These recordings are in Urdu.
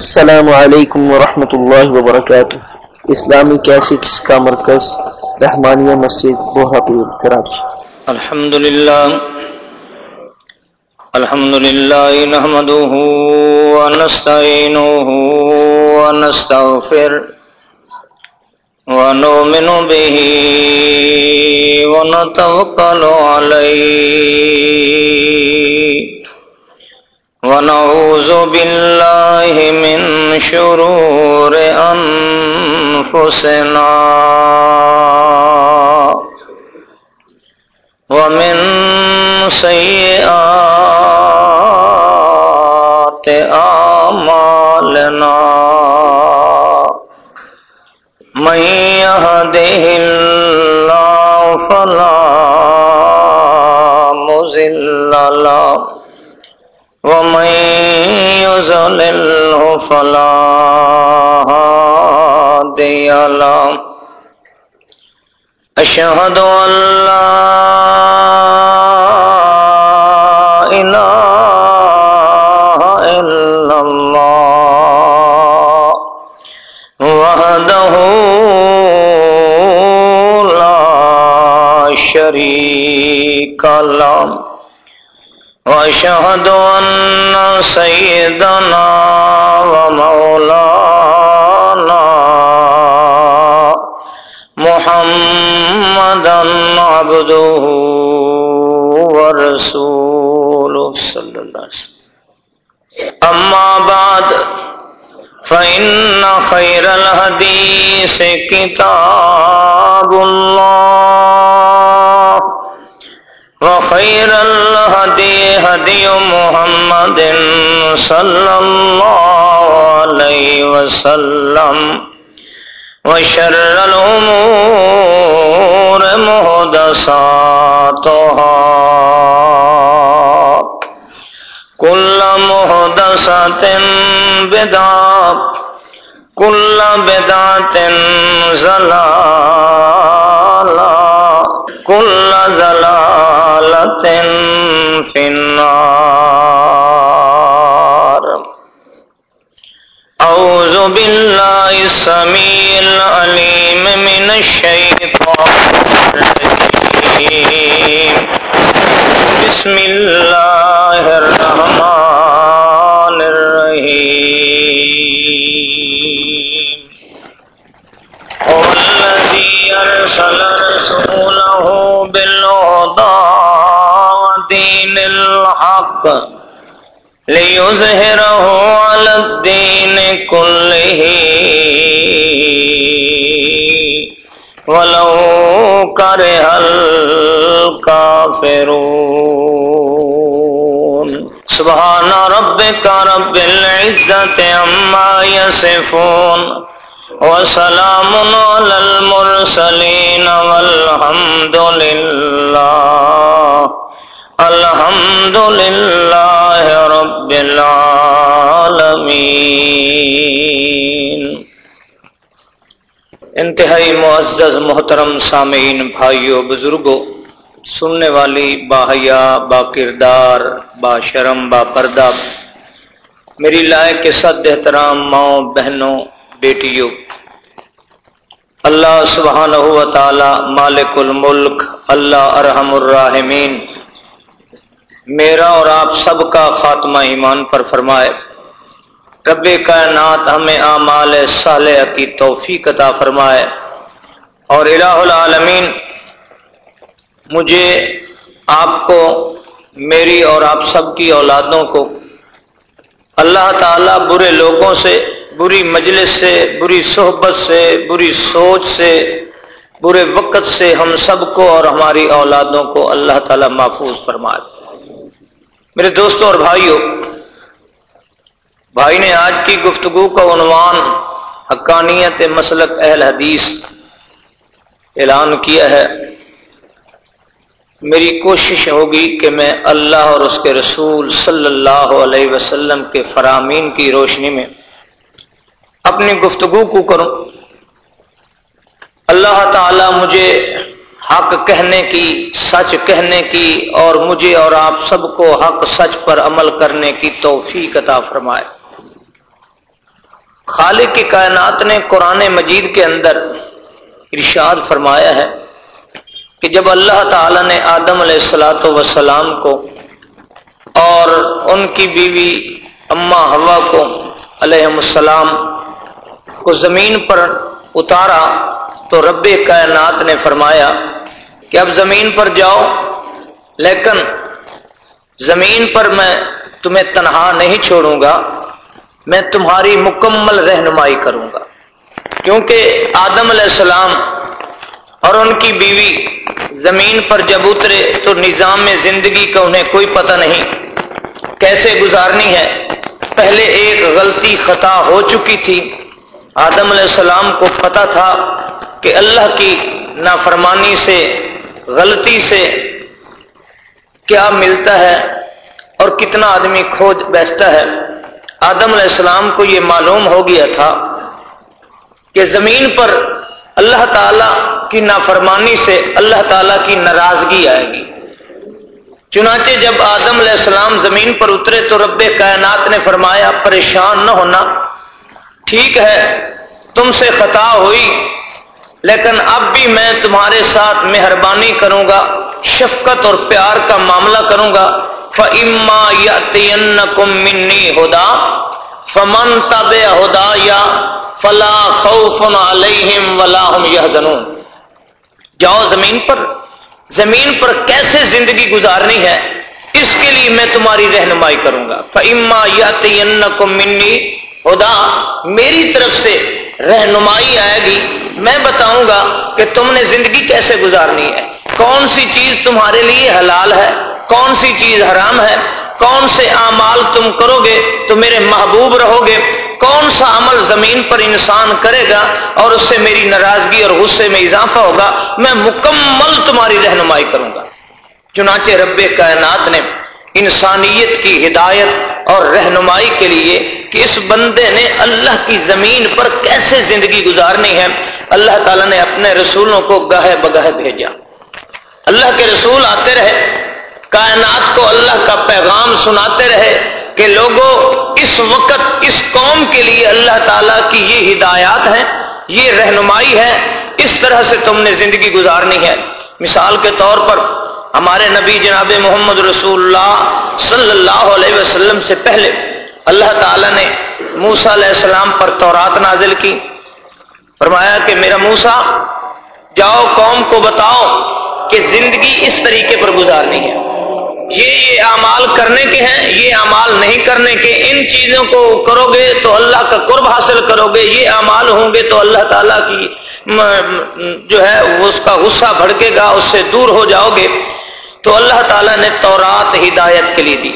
السلام علیکم ورحمۃ اللہ وبرکاتہ۔ اسلامی کیسٹس کا مرکز، رحمانیہ مسجد بوہاپور کراچی الحمد للہ الحمد للہ نحمده ونستعینه ونستغفر ونؤمن به ونتوکل علیه ونعوذ بالله من شرور أنفسنا ومن سيئات آمالنا من يهده الله فلا مزل له ومن يزلله فلا هادي له أشهد أن لا إله إلا الله وحده لا شريك له وأشهد أن سيدنا ومولانا محمدا عبده ورسوله صلى الله عليه وسلم. أما بعد، فإن خير الحديث كتاب الله. وخير الهدي هدي محمد صلى الله عليه وسلم وشر الأمور مهدساتها. كل مهدسة بدعة، كل بدعة زلالة، كل زلالة في النار. أعوذ بالله السميع العليم من الشيطان الرجيم. بسم الله الرحمن الرحيم. هو الذي أرسل رسوله الحق ليظهره على الدين كله ولو كره الكافرون سبحان ربك رب العزة عما يصفون وسلام على المرسلين والحمد لله الحمد لله رب العالمين انتہائی معزز محترم سامعین بھائیوں بزرگوں سننے والی باحیا با کردار با شرم، با پردہ، میری لائق کے صد احترام ماؤں، بہنوں، بیٹیوں، اللہ سبحانہ و تعالی مالک الملک، اللہ ارحم الراحمین میرا اور آپ سب کا خاتمہ ایمان پر فرمائے۔ رب کائنات ہمیں اعمال صالح کی توفیق عطا فرمائے۔ اور الہ العالمین، مجھے آپ کو، میری اور آپ سب کی اولادوں کو، اللہ تعالی برے لوگوں سے، بری مجلس سے، بری صحبت سے، بری سوچ سے، برے وقت سے ہم سب کو اور ہماری اولادوں کو اللہ تعالی محفوظ فرمائے۔ میرے دوستوں اور بھائیوں، بھائی نے آج کی گفتگو کا عنوان حقانیت مسلک اہل حدیث اعلان کیا ہے۔ میری کوشش ہوگی کہ میں اللہ اور اس کے رسول صلی اللہ علیہ وسلم کے فرامین کی روشنی میں اپنی گفتگو کو کروں۔ اللہ تعالی مجھے حق کہنے کی، سچ کہنے کی اور مجھے اور آپ سب کو حق سچ پر عمل کرنے کی توفیق عطا فرمائے۔ خالق کی کائنات نے قرآن مجید کے اندر ارشاد فرمایا ہے کہ جب اللہ تعالی نے آدم علیہ السلاۃ وسلام کو اور ان کی بیوی اما ہوا کو علیہ السلام کو زمین پر اتارا تو رب کائنات نے فرمایا کہ اب زمین پر جاؤ، لیکن زمین پر میں تمہیں تنہا نہیں چھوڑوں گا، میں تمہاری مکمل رہنمائی کروں گا۔ کیونکہ آدم علیہ السلام اور ان کی بیوی زمین پر جب اترے تو نظام میں زندگی کا انہیں کوئی پتہ نہیں۔ کیسے گزارنی ہے؟ پہلے ایک غلطی خطا ہو چکی تھی۔ آدم علیہ السلام کو پتا تھا کہ اللہ کی نافرمانی سے غلطی سے کیا ملتا ہے اور کتنا آدمی کھوج بیٹھتا ہے؟ آدم علیہ السلام کو یہ معلوم ہو گیا تھا کہ زمین پر اللہ تعالی کی نافرمانی سے اللہ تعالی کی ناراضگی آئے گی۔ چنانچہ جب آدم علیہ السلام زمین پر اترے تو رب کائنات نے فرمایا، پریشان نہ ہونا، ٹھیک ہے، تم سے خطا ہوئی لیکن اب بھی میں تمہارے ساتھ مہربانی کروں گا، شفقت اور پیار کا معاملہ کروں گا۔ فما یا منی ہدا فمن تب ہدا یا فلا خوف علیہم ولا جاؤ زمین پر۔ زمین پر کیسے زندگی گزارنی ہے؟ اس کے لیے میں تمہاری رہنمائی کروں گا۔ فعما یا منی خدا میری طرف سے رہنمائی آئے گی۔ میں بتاؤں گا کہ تم نے زندگی کیسے گزارنی ہے؟ کون سی چیز تمہارے لیے حلال ہے؟ کون سی چیز حرام ہے؟ کون سے اعمال تم کرو گے تو میرے محبوب رہو گے؟ کون سا عمل زمین پر انسان کرے گا اور اس سے میری ناراضگی اور غصے میں اضافہ ہوگا؟ میں مکمل تمہاری رہنمائی کروں گا۔ چنانچہ رب کائنات نے انسانیت کی ہدایت اور رہنمائی کے لیے کہ اس بندے نے اللہ کی زمین پر کیسے زندگی گزارنی ہے؟ اللہ تعالیٰ نے اپنے رسولوں کو گاہے بگاہے بھیجا۔ اللہ کے رسول آتے رہے، کائنات کو اللہ کا پیغام سناتے رہے کہ لوگوں اس وقت، اس قوم کے لیے اللہ تعالیٰ کی یہ ہدایات ہیں، یہ رہنمائی ہے اس طرح سے تم نے زندگی گزارنی ہے۔ مثال کے طور پر، ہمارے نبی جناب محمد رسول اللہ صلی اللہ علیہ وسلم سے پہلے اللہ تعالیٰ نے موسا علیہ السلام پر تورات نازل کی۔ فرمایا کہ میرا موسا جاؤ قوم کو بتاؤ کہ زندگی اس طریقے پر گزارنی ہے۔ یہ یہ اعمال کرنے کے ہیں، یہ اعمال نہیں کرنے کے۔ ان چیزوں کو کرو گے تو اللہ کا قرب حاصل کرو گے۔ یہ اعمال ہوں گے تو اللہ تعالیٰ کی جو ہے اس کا غصہ بھڑکے گا، اس سے دور ہو جاؤ گے۔ تو اللہ تعالیٰ نے تورات ہدایت کے لیے دی۔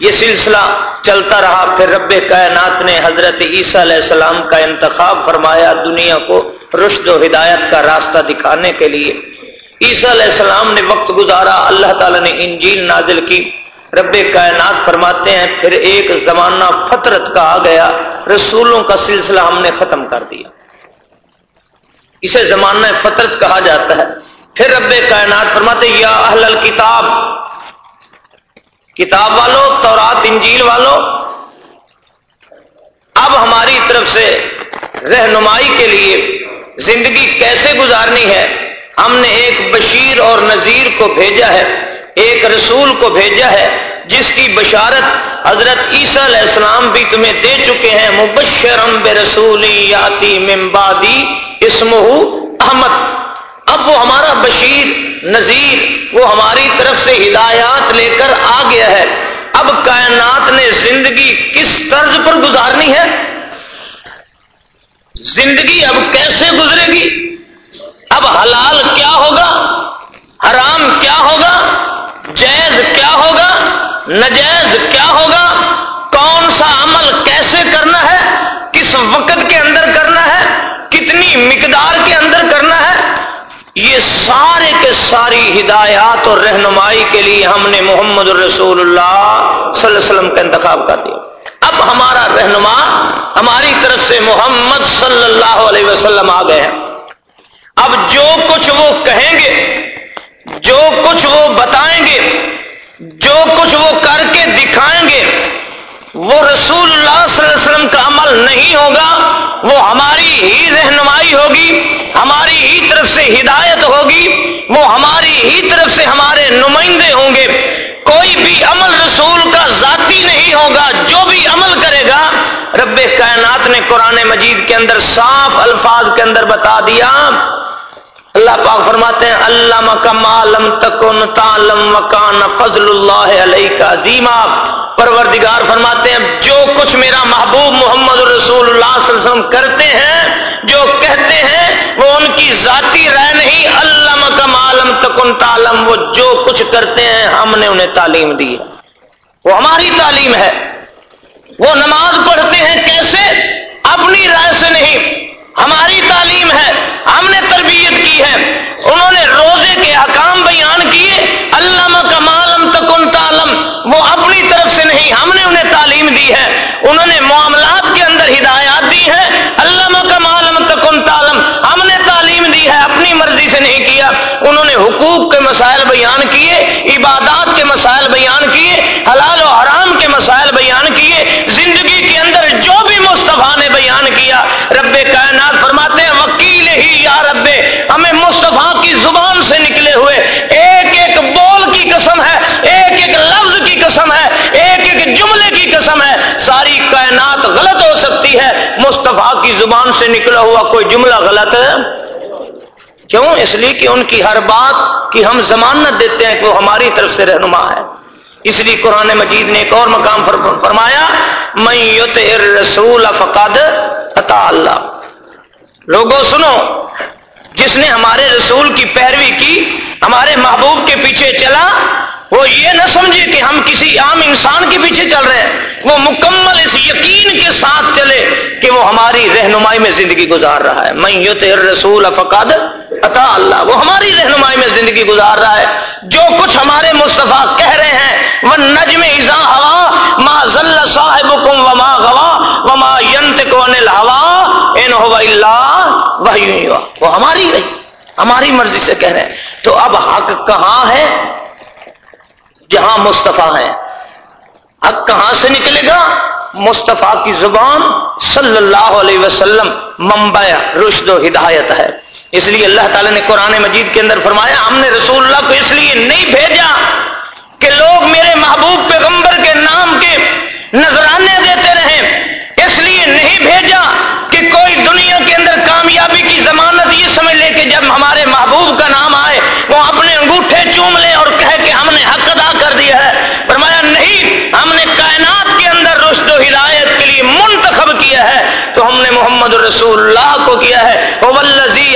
یہ سلسلہ چلتا رہا۔ پھر رب کائنات نے حضرت عیسیٰ علیہ السلام کا انتخاب فرمایا دنیا کو رشد و ہدایت کا راستہ دکھانے کے لیے۔ عیسیٰ علیہ السلام نے وقت گزارا، اللہ تعالیٰ نے انجیل نازل کی۔ رب کائنات فرماتے ہیں، پھر ایک زمانہ فطرت کا آ گیا۔ رسولوں کا سلسلہ ہم نے ختم کر دیا۔ اسے زمانہ فطرت کہا جاتا ہے۔ پھر رب کائنات فرماتے یا اہل الکتاب کتاب والو، تورات، انجیل والو، اب ہماری طرف سے رہنمائی کے لیے زندگی کیسے گزارنی ہے؟ ہم نے ایک بشیر اور نذیر کو بھیجا ہے، ایک رسول کو بھیجا ہے، جس کی بشارت حضرت عیسیٰ علیہ السلام بھی تمہیں دے چکے ہیں۔ مبشرم بے رسولی یاتی ممبادی اسمہ احمد۔ اب وہ ہمارا بشیر نذیر، وہ ہماری طرف سے ہدایات لے کر آ گیا ہے۔ اب کائنات نے زندگی کس طرز پر گزارنی ہے؟ زندگی اب کیسے گزرے گی؟ اب حلال کیا ہوگا؟ حرام کیا ہوگا؟ جائز کیا ہوگا؟ نجائز کیا ہوگا؟ کون سا عمل کیسے کرنا ہے؟ کس وقت کے اندر کرنا ہے؟ کتنی مقدار کے اندر کرنا یہ سارے کے ساری ہدایات اور رہنمائی کے لیے ہم نے محمد الرسول اللہ صلی اللہ علیہ وسلم کا انتخاب کر دیا۔ اب ہمارا رہنما ہماری طرف سے محمد صلی اللہ علیہ وسلم آ گئے ہیں۔ اب جو کچھ وہ کہیں گے، جو کچھ وہ بتائیں گے، جو کچھ وہ کر کے دکھائیں گے، وہ رسول اللہ صلی اللہ علیہ وسلم کا عمل نہیں ہوگا وہ ہماری ہی رہنمائی ہوگی ہماری ہی طرف سے ہدایت ہوگی، وہ ہماری ہی طرف سے ہمارے نمائندے ہوں گے۔ کوئی بھی عمل رسول کا ذاتی نہیں ہوگا، جو بھی عمل کرے گا، رب کائنات نے قرآن مجید کے اندر صاف الفاظ کے اندر بتا دیا۔ اللہ پاک فرماتے ہیں اللہ مکم تکن تعلم مکان فضل اللہ علیہ کا دیما پروردگار فرماتے ہیں، جو کچھ میرا محبوب محمد رسول اللہ صلی اللہ علیہ وسلم کرتے ہیں، جو کہتے ہیں، وہ ان کی ذاتی رائے نہیں۔ اللہ مکم عالم تکن تعلم، وہ جو کچھ کرتے ہیں، ہم نے انہیں تعلیم دی ہے۔ وہ ہماری تعلیم ہے۔ وہ نماز پڑھتے ہیں کیسے؟ اپنی رائے سے نہیں۔ ہماری تعلیم ہے، ہم نے تربیت کی ہے۔ انہوں نے روزے کے حکام بیان کیے۔ علامہ کا معلوم تکن تعلم، وہ اپنی طرف سے نہیں، ہم نے انہیں تعلیم دی ہے۔ انہوں نے معاملات کے اندر ہدایات دی ہے علامہ کا معلوم تکن تعلم، ہم نے تعلیم دی ہے، اپنی مرضی سے نہیں کیا۔ انہوں نے حقوق کے مسائل بیان کیے، عبادات کے مسائل بیان کیے، حلال و حرام کے مسائل بیان کیے۔ زندگی کے اندر جو بھی مصطفیٰ نے بیان کیا۔ رب کائنات فرماتے ہیں، وکیل ہی یا رب، ہمیں مصطفیٰ کی زبان سے نکلے ہوئے۔ ایک ایک بول کی قسم ہے، ایک ایک لفظ کی قسم ہے، ایک ایک جملے کی قسم ہے۔ ساری کائنات غلط ہو سکتی ہے۔ مصطفیٰ کی زبان سے نکلا ہوا کوئی جملہ غلط ہے؟ کیوں؟ اس لیے کہ ان کی ہر بات کی ہم ضمانت دیتے ہیں کہ وہ ہماری طرف سے رہنما ہے۔ اس لیے قرآن مجید نے ایک اور مقام فرمایا میں رسول فقاد عطا اللہ. لوگوں، سنو، جس نے ہمارے رسول کی پیروی کی، ہمارے محبوب کے پیچھے چلا، وہ یہ نہ سمجھے کہ ہم کسی عام انسان کے پیچھے چل رہے ہیں۔ وہ مکمل اس یقین کے ساتھ چلے کہ وہ ہماری رہنمائی میں زندگی گزار رہا ہے۔ میں یوت رسول فقاد عطا اللہ. وہ ہماری رہنمائی میں زندگی گزار رہا ہے۔ جو کچھ ہمارے مصطفیٰ کہہ رہے ہیں وہ نجم ازا ہوا، ما ذل صاحب کم وما گوا وما ینت کو انل ہوا ان اللہ وہ ہماری رہی ہماری مرضی سے کہہ رہے ہیں۔ تو اب حق کہاں ہے؟ جہاں مصطفیٰ ہے۔ حق کہاں سے نکلے گا؟ مصطفیٰ کی زبان صلی اللہ علیہ وسلم ممبا رشد و ہدایت ہے۔ اس لیے اللہ تعالیٰ نے قرآن مجید کے اندر فرمایا، ہم نے رسول اللہ کو اس لیے نہیں بھیجا کہ لوگ میرے محبوب پیغمبر کے نام کے نذرانے دیتے رہیں اس لیے نہیں بھیجا کہ کوئی دنیا کے اندر کامیابی کی ضمانت یہ سمجھ لے کہ جب ہمارے محبوب کا نام آئے، وہ اپنے انگوٹھے چوم لے اور کہے کہ ہم نے حق ادا کر دیا ہے۔ فرمایا، نہیں، ہم نے کائنات کے اندر رشد و ہدایت کے لیے منتخب کیا ہے۔ تو ہم نے محمد رسول اللہ کو کیا ہے۔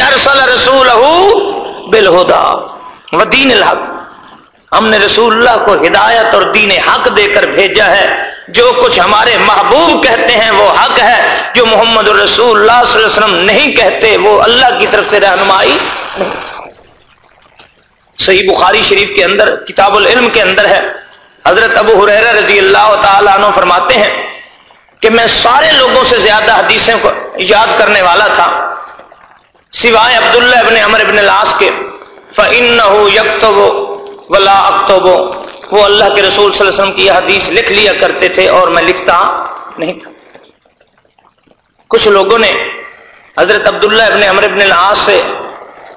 ارسل رسول بالہدا و دین الحق۔ ہم نے رسول اللہ کو ہدایت اور دین حق دے کر بھیجا ہے۔ جو کچھ ہمارے محبوب کہتے ہیں وہ حق ہے۔ جو محمد رسول اللہ صلی اللہ علیہ وسلم نہیں کہتے وہ اللہ کی طرف سے رہنمائی صحیح بخاری شریف کے اندر، کتاب العلم کے اندر ہے۔ حضرت ابو حریر رضی اللہ تعالیٰ عنہ فرماتے ہیں کہ میں سارے لوگوں سے زیادہ حدیثیں کو یاد کرنے والا تھا۔ سوائے عبداللہ ابن عمر ابن العاص کے فن یکتب ولا اکتب وہ اللہ کے رسول صلی اللہ علیہ وسلم کی یہ حدیث لکھ لیا کرتے تھے اور میں لکھتا نہیں تھا۔ کچھ لوگوں نے حضرت عبداللہ ابن عمر ابن العاص سے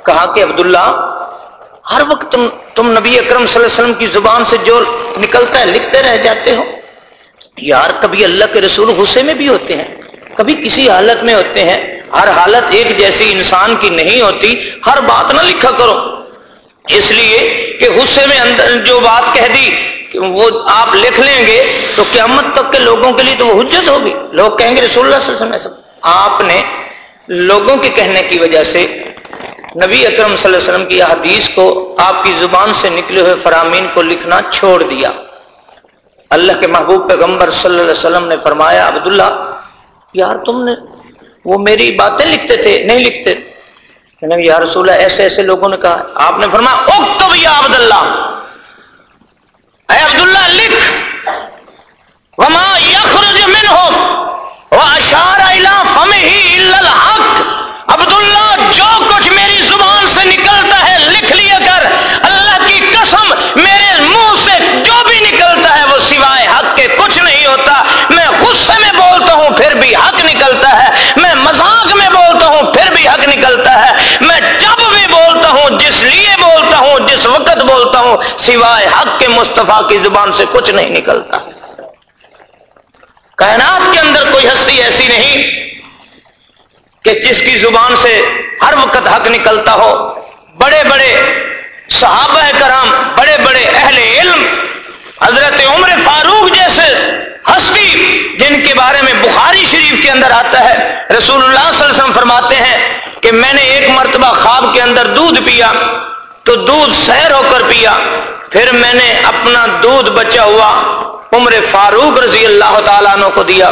کہا کہ عبداللہ، ہر وقت تم تم نبی اکرم صلی اللہ علیہ وسلم کی زبان سے جو نکلتا ہے، لکھتے رہ جاتے ہو۔ یار، کبھی اللہ کے رسول غصے میں بھی ہوتے ہیں۔ کبھی کسی حالت میں ہوتے ہیں۔ ہر حالت ایک جیسی انسان کی نہیں ہوتی۔ ہر بات نہ لکھا کرو۔ اس لیے کہ غصے میں اندر جو بات کہہ دی کہ وہ آپ لکھ لیں گے تو قیامت تک کے لوگوں کے لیے تو وہ حجت ہوگی۔ لوگ کہیں گے رسول اللہ صلی اللہ علیہ وسلم آپ نے لوگوں کے کہنے کی وجہ سے نبی اکرم صلی اللہ علیہ وسلم کی حدیث کو آپ کی زبان سے نکلے ہوئے فرامین کو لکھنا چھوڑ دیا۔ اللہ کے محبوب پیغمبر صلی اللہ علیہ وسلم نے فرمایا، عبداللہ، یار تم نے وہ میری باتیں لکھتے تھے، نہیں لکھتے۔ یا رسول اللہ، ایسے ایسے لوگوں نے کہا۔ آپ نے فرمایا، اکتب یا عبداللہ۔ اے عبداللہ، لکھ۔ وما یخرج منہم۔ واشار الى فمہ الا الحق۔ عبداللہ، جو کچھ میری زبان سے نکلتا ہے، لکھ لیا کر۔ اللہ کی قسم، میرے منہ سے جو بھی نکلتا ہے، وہ سوائے حق کے کچھ نہیں ہوتا۔ میں غصے میں بولتا ہوں، پھر بھی حق نکلتا ہے میں مزہ جس وقت بولتا ہوں، سوائے حق کے مصطفیٰ کی زبان سے کچھ نہیں نکلتا۔ کائنات کے اندر کوئی ہستی ایسی نہیں کہ جس کی زبان سے ہر وقت حق نکلتا ہو۔ بڑے بڑے صحابہ کرام، بڑے بڑے اہل علم، حضرت عمر فاروق جیسے ہستی، جن کے بارے میں بخاری شریف کے اندر آتا ہے، رسول اللہ صلی اللہ علیہ وسلم فرماتے ہیں کہ میں نے ایک مرتبہ خواب کے اندر دودھ پیا۔ تو دودھ سیر ہو کر پیا۔ پھر میں نے اپنا دودھ بچا ہوا عمر فاروق رضی اللہ تعالیٰ عنہ کو دیا۔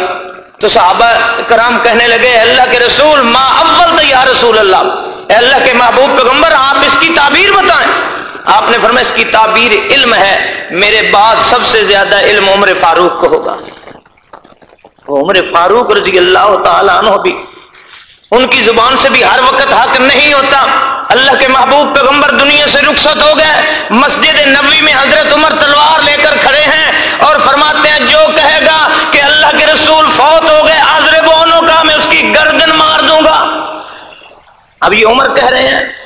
تو صحابہ کرام کہنے لگے اللہ کے رسول، ما اول تو یا رسول اللہ۔ اے اللہ کے محبوب پیغمبر، آپ اس کی تعبیر بتائیں۔ آپ نے فرمایا، اس کی تعبیر علم ہے۔ میرے بعد سب سے زیادہ علم عمر فاروق کو ہوگا۔ عمر فاروق رضی اللہ تعالیٰ عنہ بھی، ان کی زبان سے بھی ہر وقت حق نہیں ہوتا۔ اللہ کے محبوب پیغمبر دنیا سے رخصت ہو گئے، مسجد نبوی میں حضرت عمر تلوار لے کر کھڑے ہیں اور فرماتے ہیں، جو کہے گا کہ اللہ کے رسول فوت ہو گئے آزر بونوں کا میں اس کی گردن مار دوں گا۔ اب یہ عمر کہہ رہے ہیں۔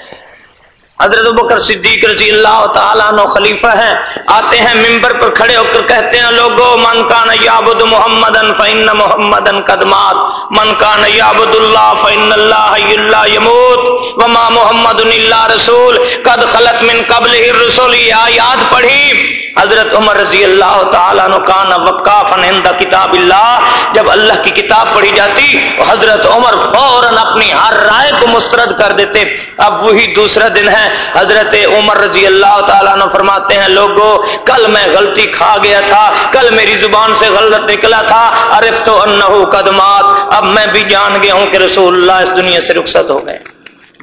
حضرت بکر صدیق رضی اللہ تعالیٰ نو خلیفہ ہیں، آتے ہیں ممبر پر کھڑے ہو کر کہتے ہیں، لوگو، من کان یابد محمد فن محمد قدمات من کان یابد اللہ فن اللہ اللہ یموت، وما محمد اللہ رسول، قد خلط من قبل رسول آیات پڑھی۔ حضرت عمر رضی اللہ تعالیٰ کان وقاف عند کتاب اللہ۔ جب اللہ کی کتاب پڑھی جاتی، حضرت عمر فوراً اپنی ہر رائے کو مسترد کر دیتے۔ اب وہی دوسرا دن ہے، حضرت عمر رضی اللہ تعالیٰ نے فرماتے ہیں لوگوں کل میں غلطی کھا گیا تھا، کل میری زبان سے غلط نکلا تھا۔ عرف تو انہو قدمات اب میں بھی جان گیا ہوں کہ رسول اللہ اس دنیا سے رخصت ہو گئے۔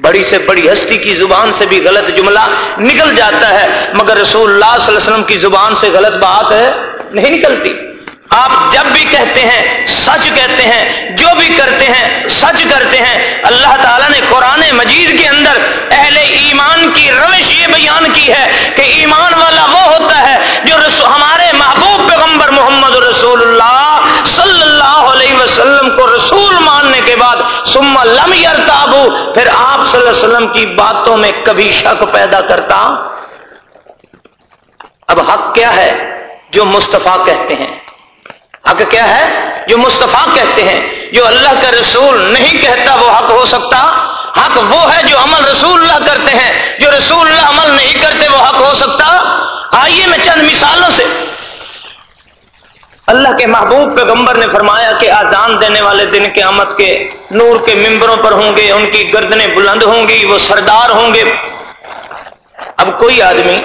بڑی سے بڑی ہستی کی زبان سے بھی غلط جملہ نکل جاتا ہے، مگر رسول اللہ صلی اللہ علیہ وسلم کی زبان سے غلط بات ہے، نہیں نکلتی۔ آپ جب بھی کہتے ہیں، سچ کہتے ہیں، جو بھی کرتے ہیں، سچ کرتے ہیں، اللہ تعالیٰ نے قرآن مجید کے اندر اہل ایمان کی روش یہ بیان کی ہے کہ ایمان والا وہ ہوتا ہے جو ہمارے محبوب پیغمبر محمد رسول اللہ صلی اللہ علیہ وسلم کو رسول ماننے کے بعد سم لم یرتابو، پھر آپ صلی اللہ علیہ وسلم کی باتوں میں کبھی شک پیدا کرتا؟ اب حق کیا ہے جو مصطفیٰ کہتے ہیں؟ حق کیا ہے جو مصطفیٰ کہتے ہیں؟ جو اللہ کا رسول نہیں کہتا وہ حق ہو سکتا؟ حق وہ ہے جو عمل رسول اللہ کرتے ہیں، جو رسول اللہ عمل نہیں کرتے وہ حق ہو سکتا؟ آئیے میں چند مثالوں سے اللہ کے محبوب پیغمبر نے فرمایا کہ آزان دینے والے دن کے آمد کے نور کے ممبروں پر ہوں گے، ان کی گردنیں بلند ہوں گی، وہ سردار ہوں گے۔ اب کوئی آدمی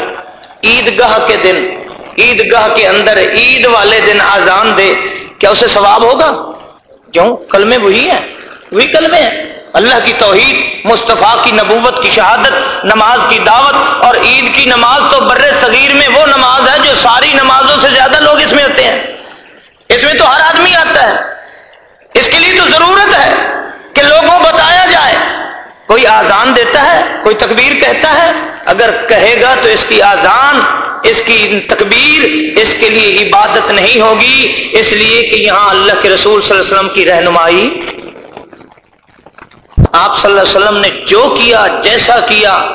عیدگاہ کے دن عید گاہ کے اندر عید والے دن آزان دے، کیا اسے ثواب ہوگا؟ کیوں؟ کلمے وہی ہیں، وہی کلمے ہیں۔ اللہ کی توحید، مصطفیٰ کی نبوت کی شہادت، نماز کی دعوت اور عید کی نماز تو بر صغیر میں وہ نماز ہے جو ساری نمازوں سے زیادہ لوگ اس میں ہوتے ہیں۔ اس میں تو ہر آدمی آتا ہے۔ اس کے لیے تو ضرورت ہے کہ لوگوں بتایا جائے۔ کوئی آزان دیتا ہے، کوئی تکبیر کہتا ہے۔ اگر کہے گا تو اس کی آزان اس کی تکبیر اس کے لیے عبادت نہیں ہوگی۔ اس لیے کہ یہاں اللہ کے رسول صلی اللہ علیہ وسلم کی رہنمائی۔ آپ صلی اللہ علیہ وسلم نے جو کیا، جیسا کیا،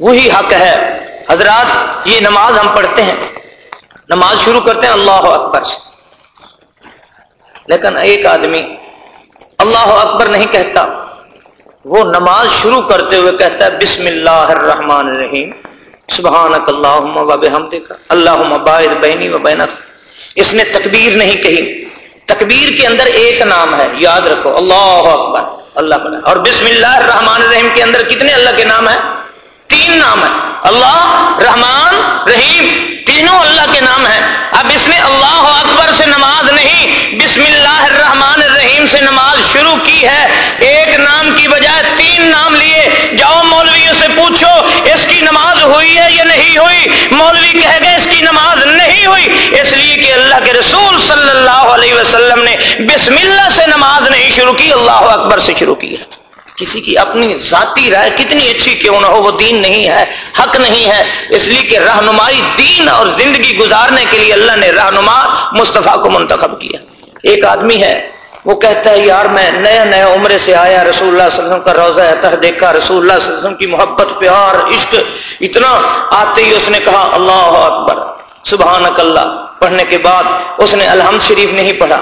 وہی حق ہے۔ حضرات، یہ نماز ہم پڑھتے ہیں۔ نماز شروع کرتے ہیں، اللہ اکبر۔ سے لیکن ایک آدمی اللہ اکبر نہیں کہتا، وہ نماز شروع کرتے ہوئے کہتا ہے، بسم اللہ الرحمن الرحیم، سبحانک اللہم و بحمدک، اللہم باعد بینی و بینک۔ اس نے تکبیر نہیں کہی۔ تکبیر کے اندر ایک نام ہے، یاد رکھو، اللہ اکبر، اللہ بنا۔ اور بسم اللہ الرحمن الرحیم کے اندر کتنے اللہ کے نام ہیں؟ تین نام ہیں۔ اللہ، رحمان، رحیم، تینوں اللہ کے نام ہیں۔ اب اس نے اللہ اکبر سے نماز الرحمن سے نماز شروع کی ہے، ایک نام کی بجائے تین نام لیے۔ جاؤ مولویوں سے پوچھو، اس کی نماز ہوئی ہے یا نہیں ہوئی؟ مولوی کہہ گئے، اس کی نماز نہیں ہوئی۔ اس لیے کہ اللہ کے رسول صلی اللہ علیہ وسلم نے بسم اللہ سے نماز نہیں شروع کی، اللہ اکبر سے شروع کی ہے۔ کسی کی اپنی ذاتی رائے کتنی اچھی کیوں نہ ہو، وہ دین نہیں ہے، حق نہیں ہے۔ اس لیے کہ رہنمائی دین اور زندگی گزارنے کے لیے اللہ نے رہنما مصطفیٰ کو منتخب کیا۔ ایک آدمی ہے وہ کہتا ہے، یار میں نیا نیا عمرے سے آیا، رسول اللہ صلی اللہ علیہ وسلم کا روزہ ہے دیکھا رسول اللہ صلی اللہ علیہ وسلم کی محبت، پیار، عشق اتنا آتے ہی اس نے کہا، اللہ اکبر سبحان اللہ، پڑھنے کے بعد اس نے الحمد شریف نہیں پڑھا،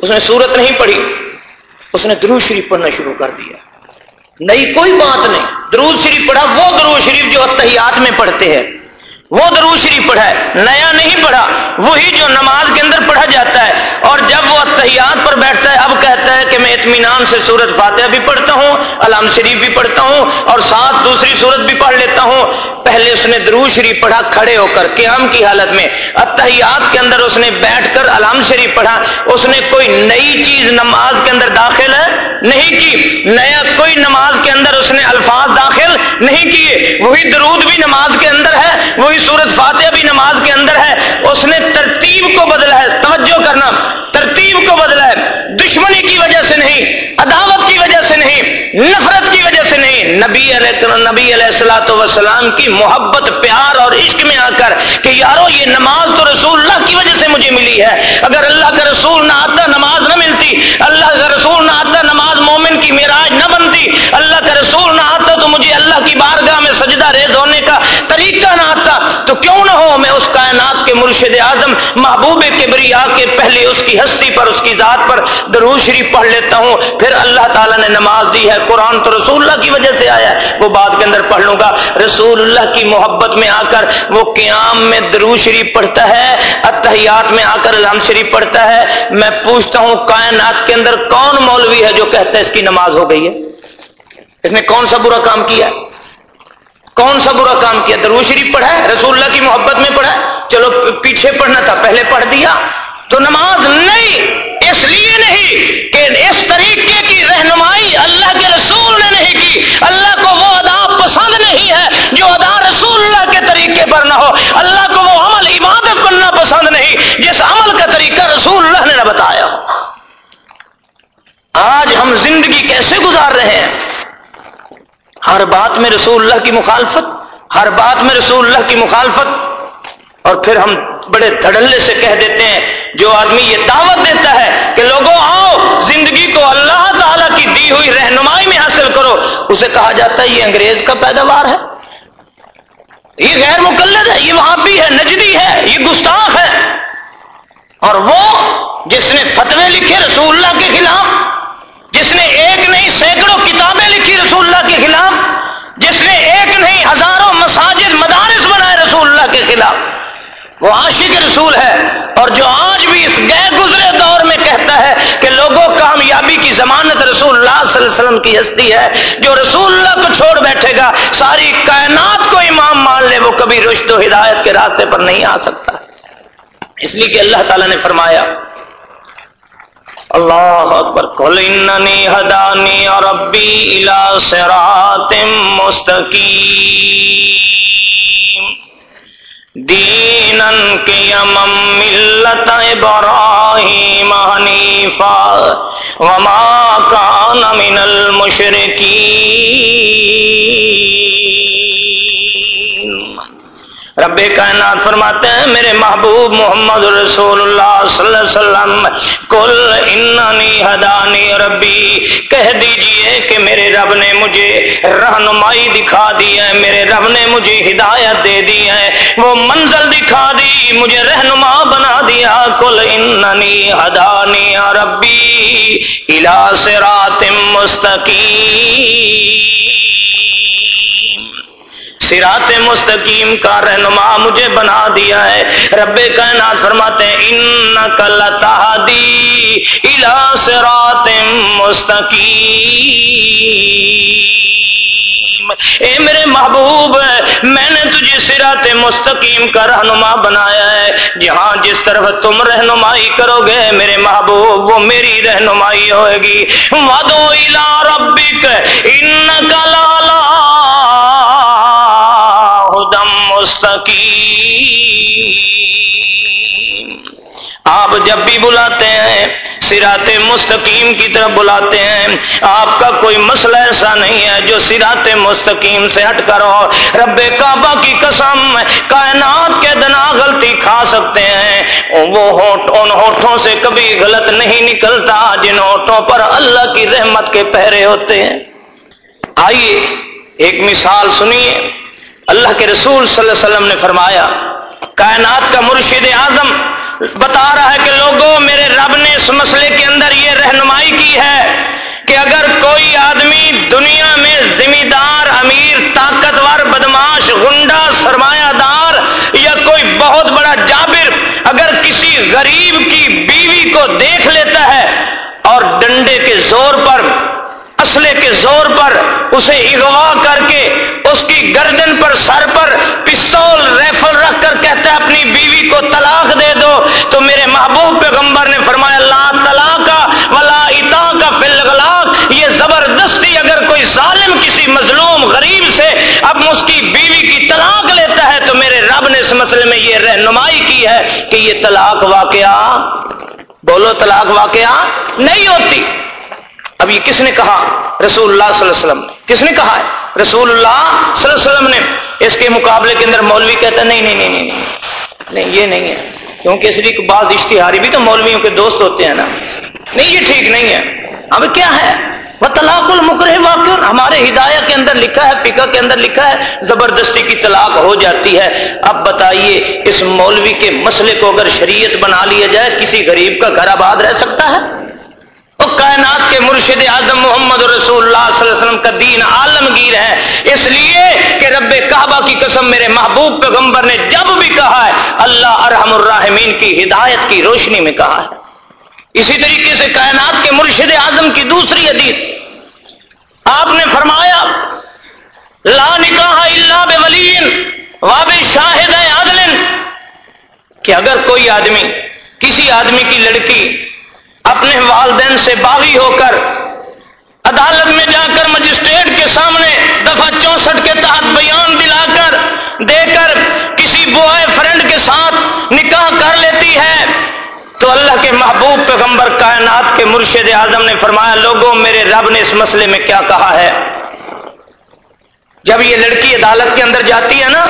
اس نے سورت نہیں پڑھی، اس نے درود شریف پڑھنا شروع کر دیا نئی کوئی بات نہیں، درود شریف پڑھا، وہ درود شریف جو اتحیات میں پڑھتے ہیں وہ درود شریف پڑھا ہے، نیا نہیں پڑھا، وہی جو نماز کے اندر پڑھا جاتا ہے۔ اور جب وہ اتحیات پر بیٹھتا ہے، اب کہتا ہے کہ میں اطمینان سے سورت فاتحہ بھی پڑھتا ہوں، علام شریف بھی پڑھتا ہوں، اور ساتھ دوسری سورت بھی پڑھ لیتا ہوں۔ پہلے اس نے درود شریف پڑھا، کھڑے ہو کر قیام کی حالت میں۔ اتحیات کے اندر اس نے بیٹھ کر علام شریف پڑھا۔ اس نے کوئی نئی چیز نماز کے اندر داخل ہے نہیں کی، نیا کوئی نماز کے اندر اس نے الفاظ داخل نہیں کیے۔ وہی درود بھی نماز کے اندر ہے، وہی سورت فاتحہ بھی نماز کے اندر ہے، اس نے ترتیب کو بدلا ہے، توجہ کرنا، ترتیب کو بدلا دشمنی کی وجہ سے نہیں، عداوت کی وجہ سے نہیں، نفرت کی وجہ سے نہیں۔ نبی علیہ نبی علیہ السلاۃ وسلام کی محبت، پیار اور عشق میں آ کر کہ یارو، یہ نماز تو رسول اللہ کی وجہ سے مجھے ملی ہے۔ اگر اللہ کا رسول نہ آتا، نماز نہ ملتی۔ اللہ کا رسول نہ آتا، نماز مومن کی میراج نہ بنتی۔ اللہ کا رسول نہ آتا تو مجھے اللہ کی بارگاہ میں سجدہ ریز ہونے کا طریقہ نہ آتا۔ تو کیوں نہ ہو میں اس کائنات کے مرشد اعظم، محبوب کبریا کے پہلے اس کی ہستی پر، اس کی ذات پر درود شریف پڑھ لیتا ہوں۔ پھر اللہ تعالیٰ نے نماز دی ہے۔ قرآن تو رسول اللہ کی وجہ سے آیا ہے۔ وہ بات کے اندر پڑھ لوں گا۔ رسول اللہ کی محبت میں آ کر وہ قیام میں درود شریف پڑھتا ہے۔ اتحیات میں آ کر الحم شریف پڑھتا ہے۔ میں پوچھتا ہوں، کائنات کے اندر کون مولوی ہے جو کہتا ہے اس کی نماز ہو گئی ہے؟ اس نے کون سا برا کام کیا ہے؟ کون سا برا کام کیا؟ درو شریف پڑھا ہے؟ رسول اللہ کی محبت میں پڑھا ہے؟ چلو، پیچھے پڑھنا تھا، پہلے پڑھ دیا۔ تو نماز نہیں۔ اس لیے نہیں کہ اس طریقے کی رہنمائی اللہ کے رسول نے نہیں کی۔ اللہ کو وہ ادا پسند نہیں ہے جو ادا رسول اللہ کے طریقے پر نہ ہو۔ اللہ کو وہ عمل عبادت بننا پسند نہیں، جس عمل کا طریقہ رسول اللہ نے نہ بتایا۔ آج ہم زندگی کیسے گزار رہے ہیں؟ ہر بات میں رسول اللہ کی مخالفت، ہر بات میں رسول اللہ کی مخالفت۔ اور پھر ہم بڑے دھڑلے سے کہہ دیتے ہیں جو آدمی یہ دعوت دیتا ہے کہ لوگوں، آؤ، زندگی کو اللہ تعالی کی دی ہوئی رہنمائی میں حاصل کرو، اسے کہا جاتا ہے یہ انگریز کا پیداوار ہے۔ یہ غیر مقلد ہے، یہ وہاں بھی ہے، نجدی ہے، یہ گستاخ ہے۔ اور وہ جس نے فتوے لکھے رسول اللہ کے خلاف، جس نے ایک نہیں سینکڑوں کتابیں لکھی رسول اللہ کے خلاف، جس نے ایک نہیں ہزاروں مساجد، مدارس بنائے رسول اللہ کے خلاف۔ وہ عاشق رسول ہے اور جو آج بھی اس گئے گزرے دور میں کہتا ہے کہ لوگوں کامیابی کی ضمانت رسول اللہ صلی اللہ علیہ وسلم کی ہستی ہے، جو رسول اللہ کو چھوڑ بیٹھے گا، ساری کائنات کو امام مان لے، وہ کبھی رشت و ہدایت کے راستے پر نہیں آ سکتا۔ اس لیے کہ اللہ تعالیٰ نے فرمایا، اللہ اکبر کل اننی ہدانی ربی الى صراط مستقیم۔ دینن کی ملت ابراہیم حنیفا وما کان من المشرکین۔ رب کائنات فرماتے ہیں، میرے محبوب محمد رسول اللہ صلی اللہ علیہ وسلم کل انانی ہدانی ربی، کہہ دیجیے کہ میرے رب نے مجھے رہنمائی دکھا دی ہے، میرے رب نے مجھے ہدایت دے دی ہے، وہ منزل دکھا دی، مجھے رہنما بنا دیا کل انانی ہدانی ربی الى صراط مستقیم۔ سرات مستقیم کا رہنما مجھے بنا دیا ہے۔ رب کائنات فرماتے ہیں ان کل تہدی الا سرات مستقیم۔ اے میرے محبوب، میں نے تجھے سرات مستقیم کا رہنما بنایا ہے۔ جہاں جس طرف تم رہنمائی کرو گے میرے محبوب، وہ میری رہنمائی ہوئے گی۔ ودو الا ربک ان لالا مستقیم۔ آپ جب بھی بلاتے ہیں، سرات مستقیم کی طرف بلاتے ہیں، آپ کا کوئی مسئلہ ایسا نہیں ہے جو سرات مستقیم سے ہٹ کر ہو۔ رب کعبہ کی قسم، کائنات کے دنا غلطی کھا سکتے ہیں۔ وہ ہوٹ ان ہوٹھوں سے کبھی غلط نہیں نکلتا جن ہوٹھوں پر اللہ کی رحمت کے پہرے ہوتے ہیں۔ آئیے، ایک مثال سنیے۔ اللہ کے رسول صلی اللہ علیہ وسلم نے فرمایا، کائنات کا مرشد اعظم بتا رہا ہے کہ لوگوں، میرے رب نے اس مسئلے کے اندر یہ رہنمائی کی ہے کہ اگر کوئی آدمی دنیا میں ذمہ دار امیر، طاقتور، بدماش گنڈا سرمایہ دار یا کوئی بہت بڑا جابر اگر کسی غریب کی بیوی کو دیکھ لیتا ہے اور ڈنڈے کے زور پر اسلحے کے زور پر اسے اغوا کر کے اس کی گردن پر سر پر پستول، ریفل رکھ کر کہتا ہے، اپنی بیوی کو طلاق دے دو۔ تو میرے محبوب پیغمبر نے فرمایا، لا طلاق ولا اتا کا فلغلاق یہ زبردستی اگر کوئی ظالم کسی مظلوم غریب سے اب اس کی بیوی کی طلاق لیتا ہے، تو میرے رب نے اس مسئلے میں یہ رہنمائی کی ہے کہ یہ طلاق واقعہ، بولو طلاق واقعہ نہیں ہوتی۔ اب یہ کس نے کہا؟ رسول اللہ صلی اللہ علیہ وسلم نے۔ کس نے کہا ہے؟ رسول اللہ صلی اللہ علیہ وسلم نے۔ اس کے مقابلے کے اندر مولوی کہتا ہے، نہیں نہیں نہیں نہیں نہیں۔ یہ نہیں ہے۔ کیونکہ اس لیے بعض اشتہاری بھی تو مولویوں کے دوست ہوتے ہیں نا۔ نہیں، یہ ٹھیک نہیں ہے۔ اب کیا ہے؟ وہ طلاق المکر واقع ہمارے ہدایہ کے اندر لکھا ہے، فقہ کے اندر لکھا ہے، زبردستی کی طلاق ہو جاتی ہے۔ اب بتائیے، اس مولوی کے مسئلے کو اگر شریعت بنا لیا جائے، کسی غریب کا گھر آباد رہ سکتا ہے؟ کائنات کے مرشد اعظم محمد رسول اللہ صلی اللہ علیہ وسلم کا دین عالمگیر ہے۔ اس لیے کہ رب کعبہ کی قسم میرے محبوب پیغمبر نے جب بھی کہا ہے، اللہ ارحم الرحمین کی ہدایت کی روشنی میں کہا ہے۔ اسی طریقے سے کائنات کے مرشد اعظم کی دوسری حدیث۔ آپ نے فرمایا، لا نکاح اللہ بولین، واب شاہد عادل کہ اگر کوئی آدمی، کسی آدمی کی لڑکی اپنے والدین سے باغی ہو کر عدالت میں جا کر مجسٹریٹ کے سامنے دفعہ چونسٹھ کے تحت بیان دلا کر دے کر کسی بوائے فرینڈ کے ساتھ نکاح کر لیتی ہے، تو اللہ کے محبوب پیغمبر کائنات کے مرشد اعظم نے فرمایا، لوگوں، میرے رب نے اس مسئلے میں کیا کہا ہے؟ جب یہ لڑکی عدالت کے اندر جاتی ہے نا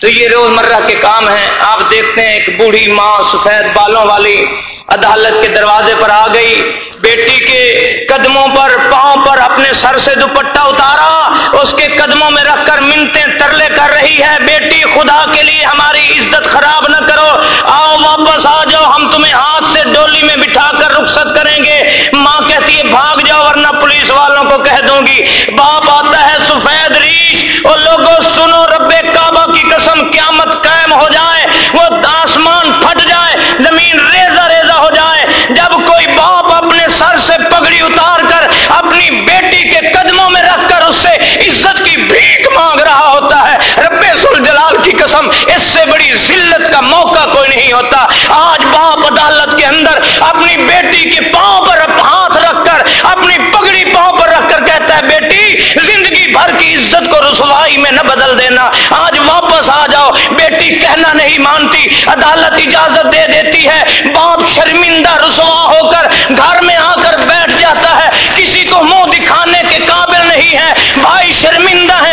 تو یہ روزمرہ کے کام ہیں۔ آپ دیکھتے ہیں ایک بوڑھی ماں سفید بالوں والی عدالت کے دروازے پر آ گئی۔ بیٹی کے قدموں پر پاؤں پر اپنے سر سے دوپٹہ اتارا۔ اس کے قدموں میں رکھ کر منتیں ترلے کر رہی ہے۔ بیٹی، خدا کے لیے ہماری عزت خراب نہ کرو۔ آؤ واپس آ جاؤ۔ ہم تمہیں ہاتھ سے ڈولی میں بٹھا کر رخصت کریں گے۔ ماں کہتی ہے، بھاگ جاؤ، ورنہ پولیس والوں کو کہہ دوں گی۔ باپ آتا ہے سفید ریش اور لوگوں، سنو رب کعبہ کی قسم، قیامت قائم ہو جائے، وہ آسمان پھٹ جائے، زمین ریزہ ریزہ ہو جائے، جب کوئی باپ اپنے سر سے پگڑی اتار کر اپنی بیٹی کے قدموں میں رکھ کر اس سے عزت کی بھیک مانگ رہا ہوتا ہے، رب جلال کی قسم، اس سے بڑی ذلت کا موقع کوئی نہیں ہوتا۔ آج باپ عدالت کے اندر اپنی بیٹی کے پاؤں پر ہاتھ رکھ کر، اپنی پگڑی پاؤں پر رکھ کر کہتا ہے، بیٹی، زندگی بھر کی عزت کو رسوائی میں نہ بدل دینا۔ آج واپس آ جاؤ۔ بیٹی کہنا نہیں مانتی، عدالت اجازت دے دیتی ہے۔ باپ شرمندہ رسوا ہو کر گھر میں آ کر بیٹھ جاتا ہے۔ کسی کو منہ دکھانے کے قابل نہیں ہے۔ بھائی شرمندہ ہے۔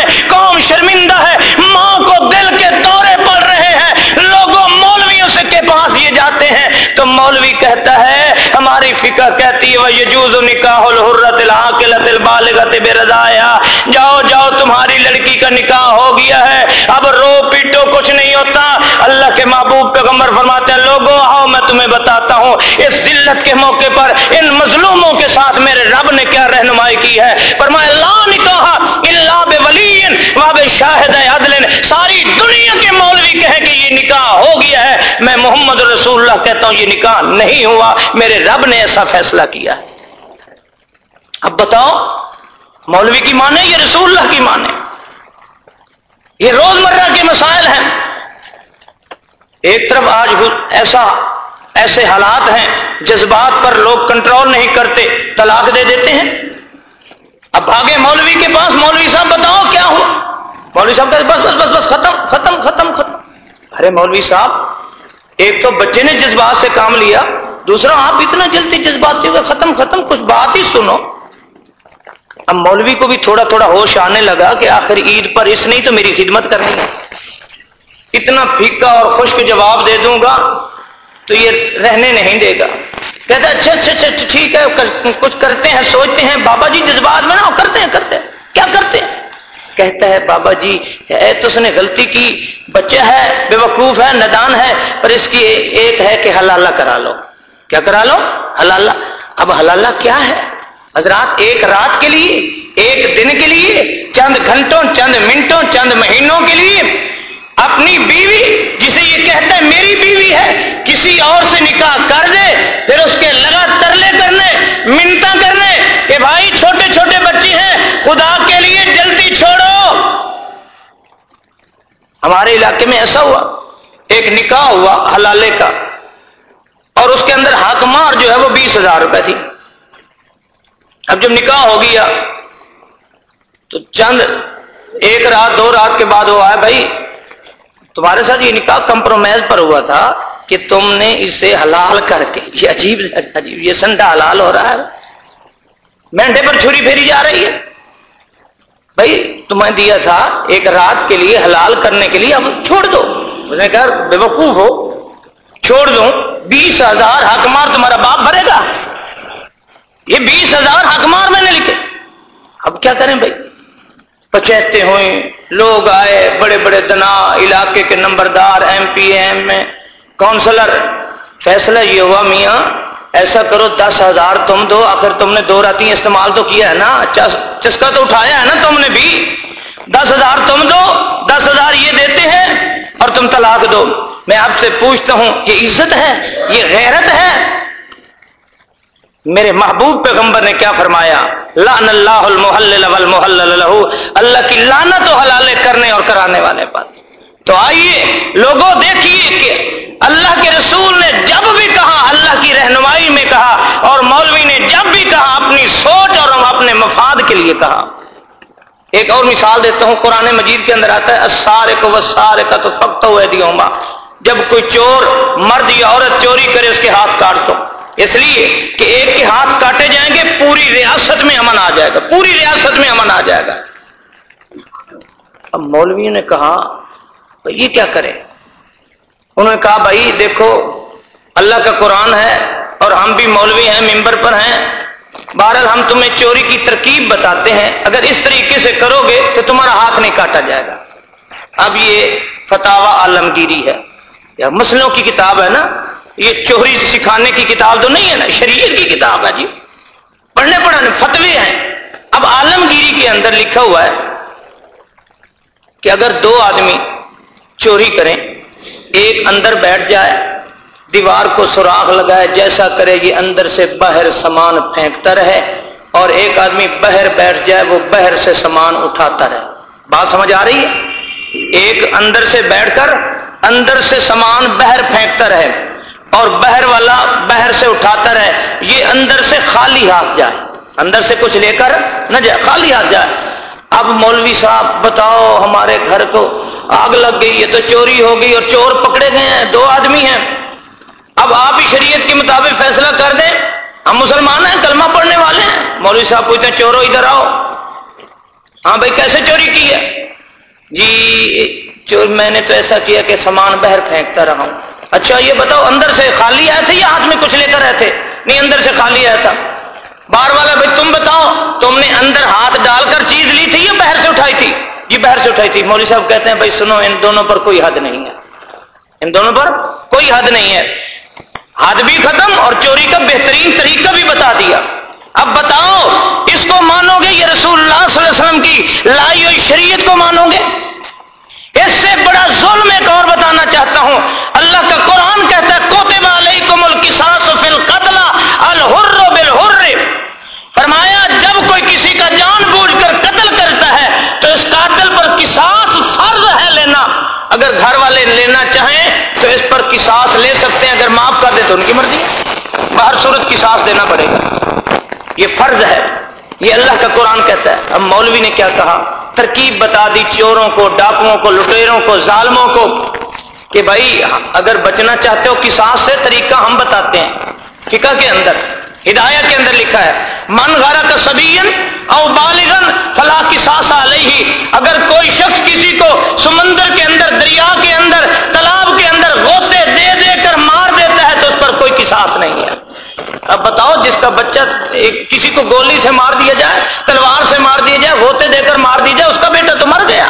کہتی ہے یجوز نکاح الحرت العاقلت البالغت برضایا جاؤ جاؤ، تمہاری لڑکی کا نکاح ہو گیا ہے۔ اب رو پیٹو، کچھ نہیں ہوتا۔ اللہ کے محبوب پیغمبر فرماتے ہیں لوگوں آؤ، میں تمہیں بتاتا ہوں۔ اس ذلت کے موقع پر، ان مظلوموں کے ساتھ میرے رب نے کیا رہنمائی کی ہے؟ فرمایا، لا نکاح الا بولین و بشاہد عدل ساری دنیا کے مولوی کہیں کہ یہ نکاح ہو گیا ہے۔ میں محمد رسول اللہ کہتا ہوں، یہ نکاح نہیں ہوا۔ میرے رب نے ایسا فیصلہ کیا ہے۔ اب بتاؤ، مولوی کی مانے یہ رسول اللہ کی مانے یہ روزمرہ کے مسائل ہیں۔ ایک طرف آج ایسا، ایسے حالات ہیں، جذبات پر لوگ کنٹرول نہیں کرتے، طلاق دے دیتے ہیں۔ اب بھاگے مولوی کے پاس مولوی صاحب بتاؤ کیا ہوا؟ مولوی صاحب بس بس بس بس ختم ختم ختم ختم. ارے مولوی صاحب ایک تو بچے نے جذبات سے کام لیا دوسرا آپ اتنا جلدی جذبات ہوئے ختم ختم کچھ بات ہی سنو. اب مولوی کو بھی تھوڑا تھوڑا ہوش آنے لگا کہ آخر عید پر اس نے تو میری خدمت کرنی ہے. اتنا پھیکا اور خشک جواب دے دوں گا تو یہ رہنے نہیں دے گا. کہتا اچھا, اچھا اچھا اچھا, ٹھیک ہے کچھ کرتے ہیں سوچتے ہیں بابا جی جذبات میں نا کرتے ہیں کرتے ہیں کیا کرتے ہیں کہتا ہے، بابا جی اے تو اس نے غلطی کی، بچہ ہے بے وقوف ہے، ندان ہے، پر اس کی ایک ہے کہ حلالہ کرا لو. کیا کرا لو؟ حلالہ. اب حلالہ کیا ہے؟ حضرات، ایک رات کے لیے، ایک دن کے لیے، چند گھنٹوں، چند منٹوں، چند مہینوں کے لیے اپنی بیوی، جسے یہ کہتا ہے میری بیوی ہے، کسی اور سے نکاح کر دے، پھر اس کے لگا ترلے کرنے منتا کرنے کہ بھائی، چھوٹے چھوٹے بچے ہیں، خدا کے لیے جلدی چھوڑو ہمارے علاقے میں ایسا ہوا، ایک نکاح ہوا حلالے کا، اور اس کے اندر حاکمار جو ہے وہ بیس ہزار روپے تھی۔ اب جب نکاح ہو گیا، تو چند، ایک رات، دو رات کے بعد وہ آیا، بھائی، تمہارے ساتھ یہ نکاح کمپرومائز پر ہوا تھا کہ تم نے اسے حلال کر کے، یہ عجیب عجیب، یہ سنڈا حلال ہو رہا ہے۔ مینڈے پر چھری پھیری جا رہی ہے۔ بھائی تمہیں دیا تھا ایک رات کے لیے حلال کرنے کے لیے، اب چھوڑ دو۔ اس نے کہا بے وقوف ہو، چھوڑ دوں۔ بیس ہزار حکمار تمہارا باپ بھرے گا۔ یہ بیس ہزار حکمار میں نے لکھے۔ اب کیا کریں بھائی؟ پچیتے ہوئے، لوگ آئے، بڑے بڑے دنا، علاقے کے نمبردار، ایم پی، ایم میں کونسلر۔ فیصلہ یہ ہوا، میاں ایسا کرو دس ہزار تم دو، آخر تم نے دو راتی استعمال تو کیا ہے نا؟ چسکا تو اٹھایا ہے نا تم نے بھی؟ دس ہزار تم دو، دس ہزار یہ دیتے ہیں اور تم طلاق دو۔ میں آپ سے پوچھتا ہوں، یہ عزت ہے؟ یہ غیرت ہے؟ میرے محبوب پیغمبر نے کیا فرمایا؟ لان اللہ المحلل والمحلل له۔ اللہ کی لعنت و حلالے کرنے اور کرانے والے پر۔ تو آئیے، لوگوں دیکھیے کہ اللہ کے رسول نے جب بھی کہا، اللہ کی رہنمائی میں کہا اور مولوی نے جب بھی کہا، اپنی سوچ اور اپنے مفاد کے لیے کہا۔ ایک اور مثال دیتا ہوں، قرآن مجید کے اندر آتا ہے سارے کو سارے کا تو فخت ہوئے دیا جب کوئی چور، مرد یا عورت چوری کرے، اس کے ہاتھ کاٹ دو۔ اس لیے کہ ایک کے ہاتھ کاٹے جائیں گے، پوری ریاست میں امن آ جائے گا۔ پوری ریاست میں امن آ جائے گا۔ اب مولوی نے کہا یہ کیا کرے انہوں نے کہا، بھائی دیکھو، اللہ کا قرآن ہے اور ہم بھی مولوی ہیں، ممبر پر ہیں۔ بہرحال ہم تمہیں چوری کی ترکیب بتاتے ہیں۔ اگر اس طریقے سے کرو گے تو تمہارا ہاتھ نہیں کاٹا جائے گا۔ اب یہ فتح عالمگیری ہے۔ یا مسلوں کی کتاب ہے نا۔ یہ چوری سکھانے کی کتاب تو نہیں ہے نا، شریعت کی کتاب ہے جی۔ پڑھنے پڑھانے فتوے ہیں۔ اب عالمگیری کے اندر لکھا ہوا ہے کہ اگر دو آدمی چوری کریں ایک اندر بیٹھ جائے، دیوار کو سوراخ لگائے، جیسا کرے یہ اندر سے بہر سامان پھینکتا رہے، اور ایک آدمی بہر بیٹھ جائے، وہ بہر سے سامان اٹھاتا رہے۔ بات سمجھ آ رہی؟ ہے ایک اندر سے بیٹھ کر اندر سے سامان بہر پھینکتا رہے، اور بہر والا بہر سے اٹھاتا رہے، یہ اندر سے خالی ہاتھ جائے۔ اندر سے کچھ لے کر نہ جائے، خالی ہاتھ جائے۔ اب مولوی صاحب بتاؤ ہمارے گھر کو آگ لگ گئی ہے تو چوری ہو گئی اور چور پکڑے گئے ہیں، دو آدمی ہیں۔ اب آپ ہی شریعت کے مطابق فیصلہ کر دیں۔ ہم مسلمان ہیں، کلمہ پڑھنے والے ہیں۔ مولوی صاحب پوچھتے ہیں، چورو ادھر آؤ۔ ہاں بھائی، کیسے چوری کی ہے؟ جی چور، میں نے تو ایسا کیا کہ سامان بہر پھینکتا رہا ہوں۔ اچھا یہ بتاؤ، اندر سے خالی آئے تھے یا ہاتھ میں کچھ لے کر رہے تھے؟ نہیں، اندر سے خالی آیا تھا۔ بار والا بھائی، تم بتاؤ، تم نے اندر ہاتھ ڈال کر چیز لی تھی یا بہر سے اٹھائی تھی؟ یہ بہر سے اٹھائی تھی۔ مولوی صاحب کہتے ہیں، بھائی، سنو، ان دونوں پر کوئی حد نہیں ہے۔ ان دونوں پر کوئی حد نہیں ہے۔ حد بھی ختم اور چوری کا بہترین طریقہ بھی بتا دیا۔ اب بتاؤ، اس کو مانو گے یہ رسول اللہ صلی اللہ علیہ وسلم کی لائی ہوئی شریعت کو مانو گے؟ اس سے بڑا ظلم ایک اور بتانا چاہتا ہوں اللہ کا قرآن کہتا ہے کوتب علیکم القصاص فی القتل الحر بالحر فرمایا جب کوئی کسی کا جان بوجھ کر قتل کرتا ہے تو اس قاتل پر قصاص فرض ہے لینا اگر گھر والے لینا چاہیں تو اس پر قصاص لے سکتے ہیں، اگر معاف کر دے تو ان کی مرضی باہر صورت قصاص دینا پڑے گا۔ یہ فرض ہے۔ یہ اللہ کا قرآن کہتا ہے۔ اب مولوی نے کیا کہا؟ ترکیب بتا دی چوروں کو، ڈاکوؤں کو، لٹیروں کو، ظالموں کو کہ بھائی، اگر بچنا چاہتے ہو کساس سے، طریقہ ہم بتاتے ہیں۔ فقہ کے اندر۔ ہدایت کے اندر لکھا ہے، من غارہ کا سبین او بالغن فلاح کی ساس علیہ. اگر کوئی شخص کسی کو سمندر کے اندر، دریا کے اندر، تالاب کے اندر غوطے کوئی کساس نہیں ہے۔ اب بتاؤ جس کا بچہ کسی کو گولی سے مار دیا جائے، تلوار سے مار دیا جائے، غوطے دے کر مار دیا جائے، اس کا بیٹا تو مر گیا۔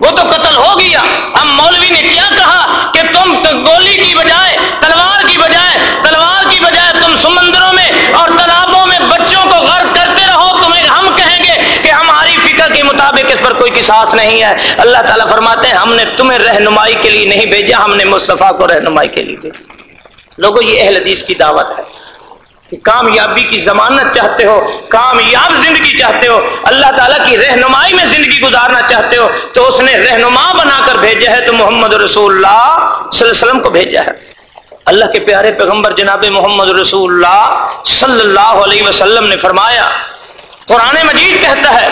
وہ تو قتل ہو گیا۔ اب مولوی نے کیا کہا کہ تم گولی کی بجائے، تلوار کی بجائے، تلوار کی بجائے تم سمندروں میں اور تالابوں میں بچوں کو غرق کرتے رہو۔ تمہیں ہم کہیں گے کہ ہماری فکر کے مطابق اس پر کوئی کساس نہیں ہے۔ اللہ تعالیٰ فرماتے ہیں، ہم نے تمہیں رہنمائی کے لیے نہیں بھیجا، ہم نے مصطفیٰ کو رہنمائی کے لیے بھیجا۔ لوگوں، یہ اہل حدیث کی دعوت ہے کہ کامیابی کی ضمانت چاہتے ہو، کامیاب زندگی چاہتے ہو، اللہ تعالیٰ کی رہنمائی میں زندگی گزارنا چاہتے ہو، تو اس نے رہنما بنا کر بھیجا ہے، تو محمد رسول اللہ صلی اللہ علیہ وسلم کو بھیجا ہے۔ اللہ کے پیارے پیغمبر جناب محمد رسول اللہ صلی اللہ علیہ وسلم نے فرمایا، قرآن مجید کہتا ہے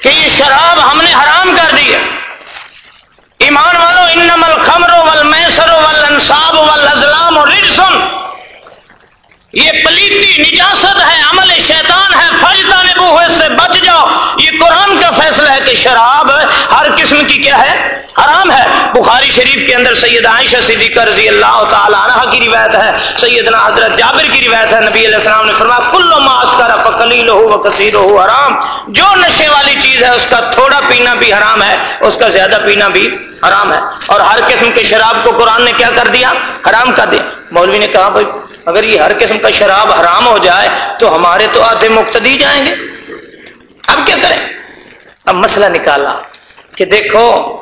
کہ یہ شراب ہم نے حرام کر دی ہے۔ ایمان والو انم الخمر والمیسر والانصاب والازلام والرجسن یہ پلیتی نجاست ہے، عمل شیطان ہے فجتا نے سے بچ جاؤ۔ یہ قرآن کا فیصلہ ہے کہ شراب ہر قسم کی کیا ہے؟ حرام ہے۔ بخاری شریف کے اندر سید عائشہ صدیقہ رضی اللہ تعالی عنہ کی روایت ہے۔ سیدنا حضرت جابر کی روایت ہے۔ نبی علیہ السلام نے فرمایا، کل ما اسکر فقلیل ہو و کثیر ہو حرام۔ جو نشے والی چیز ہے، اس کا تھوڑا پینا بھی حرام ہے، اس کا زیادہ پینا بھی حرام ہے۔ اور ہر قسم کے شراب کو قرآن نے کیا کر دیا؟ حرام کر دیا۔ مولوی نے کہا، بھائی، اگر یہ ہر قسم کا شراب حرام ہو جائے، تو ہمارے تو آدھے مقتدی جائیں گے۔ اب کیا کریں؟ اب مسئلہ نکالا کہ دیکھو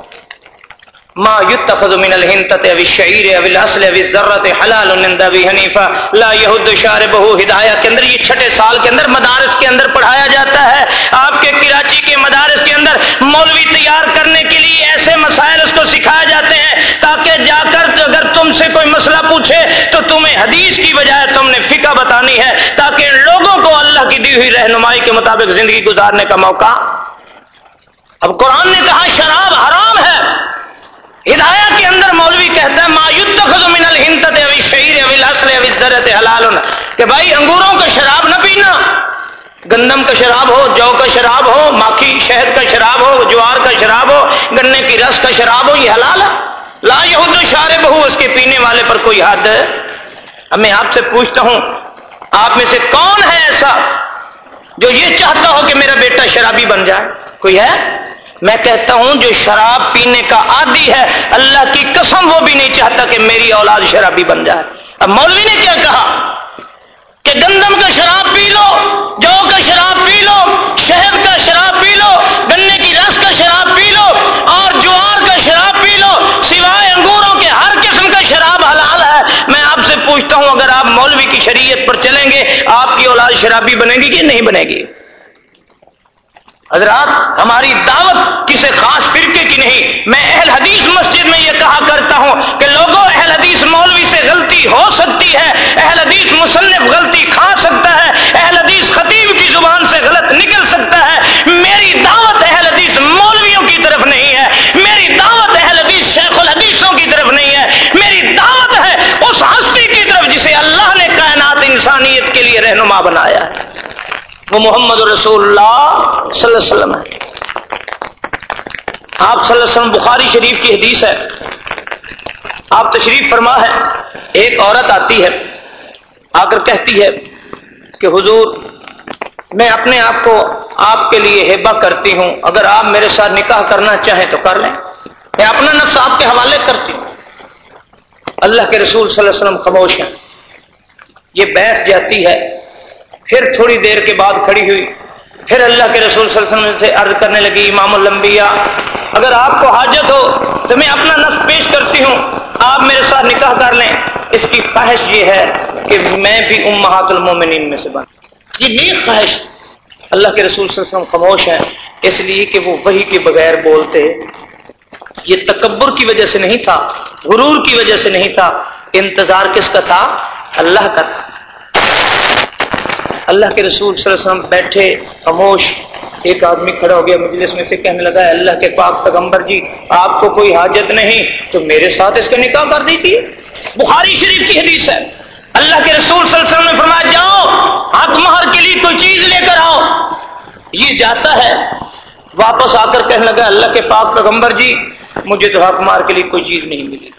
ما يتخذ من الهنتة او الشعير او الاصل او الذرة حلال عند ابي حنيفه لا يهد شاربه ہدایہ کے اندر، یہ چھٹے سال کے اندر مدارس کے اندر پڑھایا جاتا ہے۔ آپ کے کراچی کے مدارس کے اندر مولوی تیار کرنے کے لیے ایسے مسائل اس کو سکھائے جاتے ہیں تاکہ جا کر اگر تم سے کوئی مسئلہ پوچھے تو تمہیں حدیث کی بجائے تم نے فقہ بتانی ہے تاکہ لوگوں کو اللہ کی دی ہوئی رہنمائی کے مطابق زندگی گزارنے کا موقع۔ اب قرآن نے کہا شراب حرام ہے۔ ہدایہ کے اندر مولوی کہتا ہے، ما یتخذ من الہنتت او الشعیر او الاصل او الذرت حلال کہ بھائی انگوروں کا شراب نہ پینا، گندم کا شراب ہو، جو کا شراب ہو، ماکھی شہد کا شراب ہو، جوار کا شراب ہو، گنے کی رس کا شراب ہو، یہ حلال ہے؟ لا یہود شارب ہو، اس کے پینے والے پر کوئی حد ہے؟ اب میں آپ سے پوچھتا ہوں، آپ میں سے کون ہے ایسا جو یہ چاہتا ہو کہ میرا بیٹا شرابی بن جائے؟ کوئی ہے؟ میں کہتا ہوں جو شراب پینے کا عادی ہے، اللہ کی قسم وہ بھی نہیں چاہتا کہ میری اولاد شرابی بن جائے۔ اب مولوی نے کیا کہا؟ کہ گندم کا شراب پی لو، جو کا شراب پی لو، شہد کا شراب پی لو گنے کی رس کا شراب پی لو، اور جوار کا شراب پی لو، سوائے انگوروں کے ہر قسم کا شراب حلال ہے۔ میں آپ سے پوچھتا ہوں، اگر آپ مولوی کی شریعت پر چلیں گے، آپ کی اولاد شرابی بنے گی کہ نہیں بنے گی؟ حضرات، ہماری دعوت کسی خاص فرقے کی نہیں۔ میں اہل حدیث مسجد میں یہ کہا کرتا ہوں کہ لوگوں، اہل حدیث مولوی سے غلطی ہو سکتی ہے، اہل حدیث مصنف غلطی کھا سکتا ہے، اہل حدیث خطیب کی زبان سے غلط نکل سکتا ہے۔ میری دعوت اہل حدیث مولویوں کی طرف نہیں ہے، میری دعوت اہل حدیث شیخ الحدیثوں کی طرف نہیں ہے۔ میری دعوت ہے اس ہستی کی طرف جسے اللہ نے کائنات انسانیت کے لیے رہنما بنایا ہے۔ وہ محمد رسول اللہ صلی اللہ علیہ وسلم ہے۔ آپ صلی اللہ علیہ وسلم بخاری شریف کی حدیث ہے۔ آپ تشریف فرما ہے۔ ایک عورت آتی ہے، آ کر کہتی ہے کہ حضور، میں اپنے آپ کو آپ کے لیے ہیبا کرتی ہوں۔ اگر آپ میرے ساتھ نکاح کرنا چاہیں تو کر لیں۔ میں اپنا نفس آپ کے حوالے کرتی ہوں۔ اللہ کے رسول صلی اللہ علیہ وسلم خاموش ہیں۔ یہ بیٹھ جاتی ہے۔ پھر تھوڑی دیر کے بعد کھڑی ہوئی۔ پھر اللہ کے رسول صلی اللہ علیہ وسلم سے عرض کرنے لگی، امام الانبیاء، اگر آپ کو حاجت ہو تو میں اپنا نفس پیش کرتی ہوں، آپ میرے ساتھ نکاح کر لیں۔ اس کی خواہش یہ ہے کہ میں بھی امہات المومنین میں سے بن یہ نیک خواہش اللہ کے رسول صلی اللہ علیہ وسلم خاموش ہے اس لیے کہ وہ وہی کے بغیر بولتے۔ یہ تکبر کی وجہ سے نہیں تھا، غرور کی وجہ سے نہیں تھا، انتظار کس کا تھا؟ اللہ کا تھا۔ اللہ کے رسول صلی اللہ علیہ وسلم بیٹھے، خاموش، ایک آدمی کھڑا ہو گیا مجلس میں سے، کہنے لگا ہے اللہ کے پاک پیغمبر جی آپ کو کوئی حاجت نہیں، تو میرے ساتھ اس کا نکاح کر دیجیے بخاری شریف کی حدیث ہے۔ اللہ کے رسول صلی اللہ علیہ وسلم نے فرمایا، جاؤ حق مہر کے لیے کوئی چیز لے کر آؤ۔ یہ جاتا ہے۔ واپس آ کر کہنے لگا، اللہ کے پاک پیغمبر جی مجھے تو حق مہر کے لیے کوئی چیز نہیں ملی۔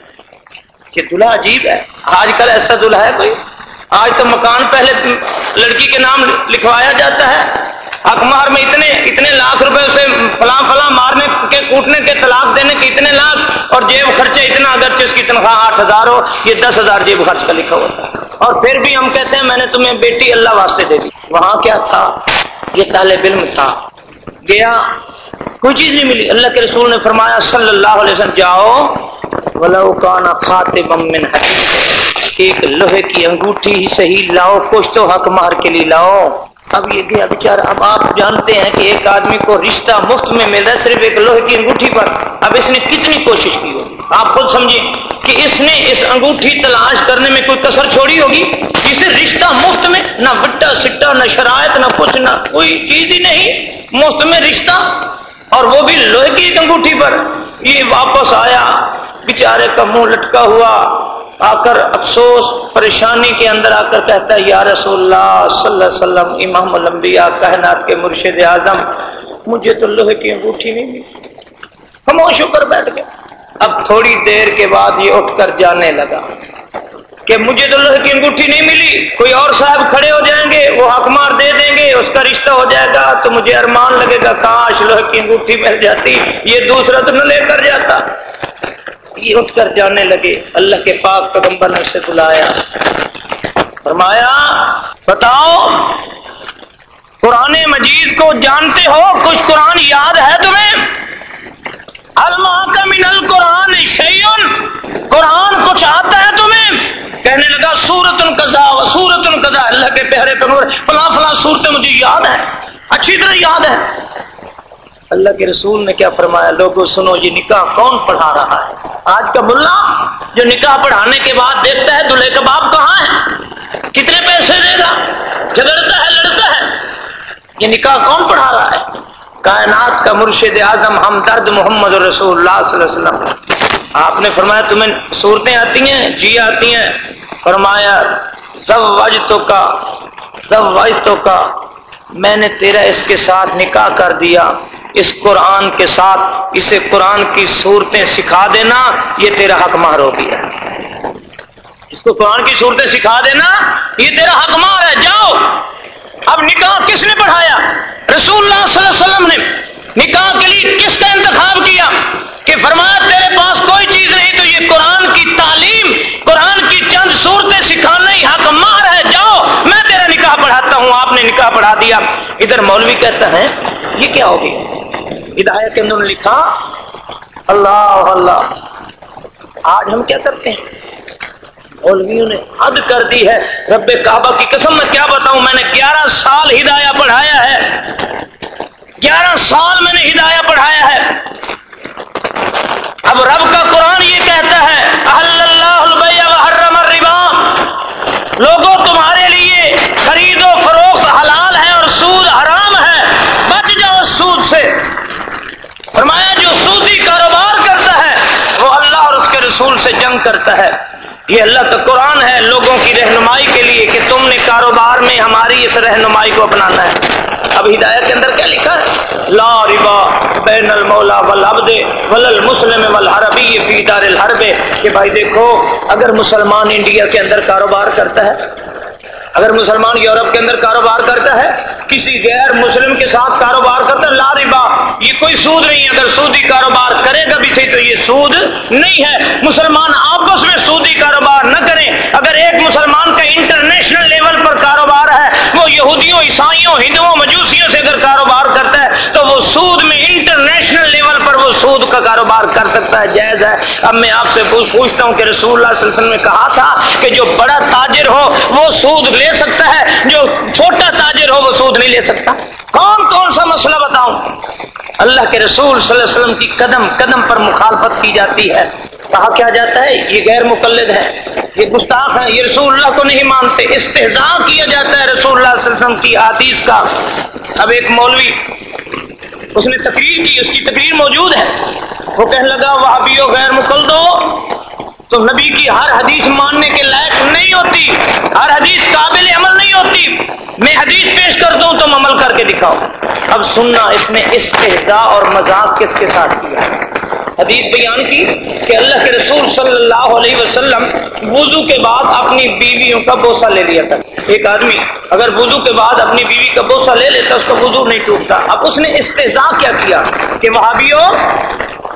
یہ دلہا عجیب ہے۔ آج کل ایسا دلہا ہے کوئی؟ آج تو مکان پہلے لڑکی کے نام لکھوایا جاتا ہے۔ اخبار میں اتنے اتنے لاکھ روپے سے فلاں فلاں مارنے کے، کوٹنے کے، طلاق دینے کے اتنے لاکھ اور جیب خرچہ اتنا اگر اس کی تنخواہ آٹھ ہزار ہو، یہ دس ہزار جیب خرچ کا لکھا ہوتا ہے اور پھر بھی ہم کہتے ہیں، میں نے تمہیں بیٹی اللہ واسطے دے دی۔ وہاں کیا تھا؟ یہ طالب علم تھا۔ گیا کوئی چیز نہیں ملی۔ اللہ کے رسول نے فرمایا، صلی اللہ علیہ وسلم، جاؤ، ولو کانا خاتم من ایک لوہے کی انگوٹھی ہی صحیح لاؤ کچھ تو حق مار کے لیے لاؤ۔ اب یہ گیا بیچارہ اب آپ جانتے ہیں کہ ایک آدمی کو رشتہ مفت میں مل رہا ہے صرف ایک لوہے کی انگوٹھی پر۔ اب اس نے کتنی کوشش کی ہوگی؟ آپ خود سمجھیں کہ اس نے اس انگوٹھی تلاش کرنے میں کوئی کسر چھوڑی ہوگی؟ جسے رشتہ مفت میں نہ بٹا سٹا، نہ شرائط، نہ کچھ، نہ کوئی چیز ہی نہیں، مفت میں رشتہ۔ اور وہ بھی لوہے کی ایک انگوٹھی پر۔ یہ واپس آیا، بیچارے کا منہ لٹکا ہوا۔ آ کر افسوس، پریشانی کے اندر آ کر کہتا ہے، یا رسول اللہ صلی اللہ علیہ وسلم، امام الانبیاء کہنات کے مرشد اعظم، مجھے تو لوہے کی انگوٹھی نہیں ملی۔ خاموش ہو کر بیٹھ گیا۔ اب تھوڑی دیر کے بعد یہ اٹھ کر جانے لگا کہ مجھے تو لوہے کی انگوٹھی نہیں ملی۔ کوئی اور صاحب کھڑے ہو جائیں گے، وہ حق مار دے دیں گے، اس کا رشتہ ہو جائے گا، تو مجھے ارمان لگے گا، کاش لوہے کی انگوٹھی مل جاتی، یہ دوسرا تو نہ لے کر جاتا۔ یہ اٹھ کر جانے لگے۔ اللہ کے پاک پیغمبر نے سے بلایا۔ فرمایا، بتاؤ، قرآن مجید کو جانتے ہو؟ کچھ قرآن یاد ہے تمہیں؟ من القرآن شیون قرآن کچھ آتا ہے تمہیں؟ کہنے لگا سورت القضا سورت القضا اللہ کے پیارے پیغمبر، فلاں فلاں صورتیں مجھے یاد ہے اچھی طرح یاد ہے اللہ کے رسول نے کیا فرمایا؟ لوگوں، سنو یہ نکاح کون پڑھا رہا ہے؟ آج کا ملا جو نکاح پڑھانے کے بعد دیکھتا ہے دلہے کا باپ کہاں ہے کتنے پیسے دے گا؟ جھگڑتا ہے، لڑتا ہے۔ یہ نکاح کون پڑھا رہا ہے؟ کائنات کا مرشد اعظم ہم درد محمد رسول اللہ صلی اللہ علیہ وسلم۔ آپ نے فرمایا، تمہیں صورتیں آتی ہیں؟ جی آتی ہیں۔ فرمایا زوجتوں کا زوجتوں کا میں نے تیرا اس کے ساتھ نکاح کر دیا۔ اس قرآن کے ساتھ اسے قرآن کی صورتیں سکھا دینا، یہ تیرا حق مار ہو گیا اس کو قرآن کی صورتیں سکھا دینا، یہ تیرا حق مار ہے، جاؤ۔ اب نکاح کس نے پڑھایا رسول اللہ صلی اللہ علیہ وسلم نے۔ نکاح کے لیے کس کا انتخاب کیا؟ کہ فرمایا، تیرے پاس کوئی چیز نہیں، تو یہ قرآن کی تعلیم، قرآن کی چند صورتیں سکھانا ہی حق مار ہے، جاؤ۔ میں تیرا نکاح پڑھاتا ہوں، آپ نے نکاح پڑھا دیا۔ ادھر مولوی کہتا ہے، یہ کیا ہوگی ہدایت کے اندر لکھا، اللہ اللہ۔ آج ہم کیا کرتے ہیں؟ مولویوں نے حد کر دی ہے، رب کعبہ کی قسم میں کیا بتاؤں؟ میں نے گیارہ سال ہدایہ پڑھایا ہے۔ گیارہ سال میں نے ہدایہ پڑھایا ہے۔ اب رب کا قرآن یہ کہتا ہے اللہ الربا لوگوں تمہارے لیے خرید و فروخت حلال ہے اور سود حرام ہے بچ جاؤ سود سے فرمایا جو سودی کاروبار کرتا ہے وہ اللہ اور اس کے رسول سے جنگ کرتا ہے۔ یہ اللہ کا قرآن ہے۔ لوگوں کی رہنمائی کے لیے کہ تم نے کاروبار میں ہماری اس رہنمائی کو اپنانا ہے۔ اب ہدایت کے اندر کیا لکھا ہے؟ لا ربا بین المولا والعبد والمسلم والحربی فی دار الحرب۔ کہ بھائی دیکھو، اگر مسلمان انڈیا کے اندر کاروبار کرتا ہے اگر مسلمان یورپ کے اندر کاروبار کرتا ہے، کسی غیر مسلم کے ساتھ کاروبار کرتا ہے، لا ربا، یہ کوئی سود نہیں ہے۔ اگر سودی کاروبار کرے گا بھی صحیح تو یہ سود نہیں ہے۔ مسلمان آپس میں سودی کاروبار نہ کریں۔ اگر ایک مسلمان کا انٹرنیشنل لیول پر کاروبار ہے وہ یہودیوں عیسائیوں ہندوؤں مجوسیوں سے اگر کاروبار کرتا ہے تو وہ سود میں انٹرنیشنل لیول پر وہ سود کا کاروبار کر سکتا ہے، جائز ہے۔ اب میں آپ سے پوچھتا ہوں کہ رسول اللہ صلی اللہ علیہ وسلم نے کہا تھا کہ جو بڑا تاجر ہو، وہ سود لے سکتا ہے، جو چھوٹا تاجر ہو، وہ سود نہیں لے سکتا۔ کون کون سا مسئلہ بتاؤں؟ اللہ کے رسول صلی اللہ علیہ وسلم کی قدم قدم پر مخالفت کی جاتی ہے۔ کہا کیا جاتا ہے؟ یہ غیر مقلد ہے۔ یہ گستاخ ہے یہ رسول اللہ کو نہیں مانتے۔ استحضاء کیا جاتا ہے رسول اللہ صلی اللہ علیہ وسلم کی حدیث کا۔ اب ایک مولوی اس نے تقریر کی، اس کی تقریر موجود ہے۔ وہ کہنے لگا وہابیو غیر مسلدو تو نبی کی ہر حدیث ماننے کے لائق نہیں ہوتی، ہر حدیث قابل عمل نہیں ہوتی۔ میں حدیث پیش کر دوں تم عمل کر کے دکھاؤ۔ اب سننا اس نے استحدا اور مذاق کس کے ساتھ کیا؟ حدیث بیان کی کہ اللہ کے رسول صلی اللہ علیہ وسلم وضو کے بعد اپنی بیویوں کا بوسہ لے لیا تھا۔ ایک آدمی اگر وضو کے بعد اپنی بیوی کا بوسہ لے لیتا اس کا وضو نہیں ٹوٹتا۔ اب اس نے استحزا کیا کیا کہ وہابیوں،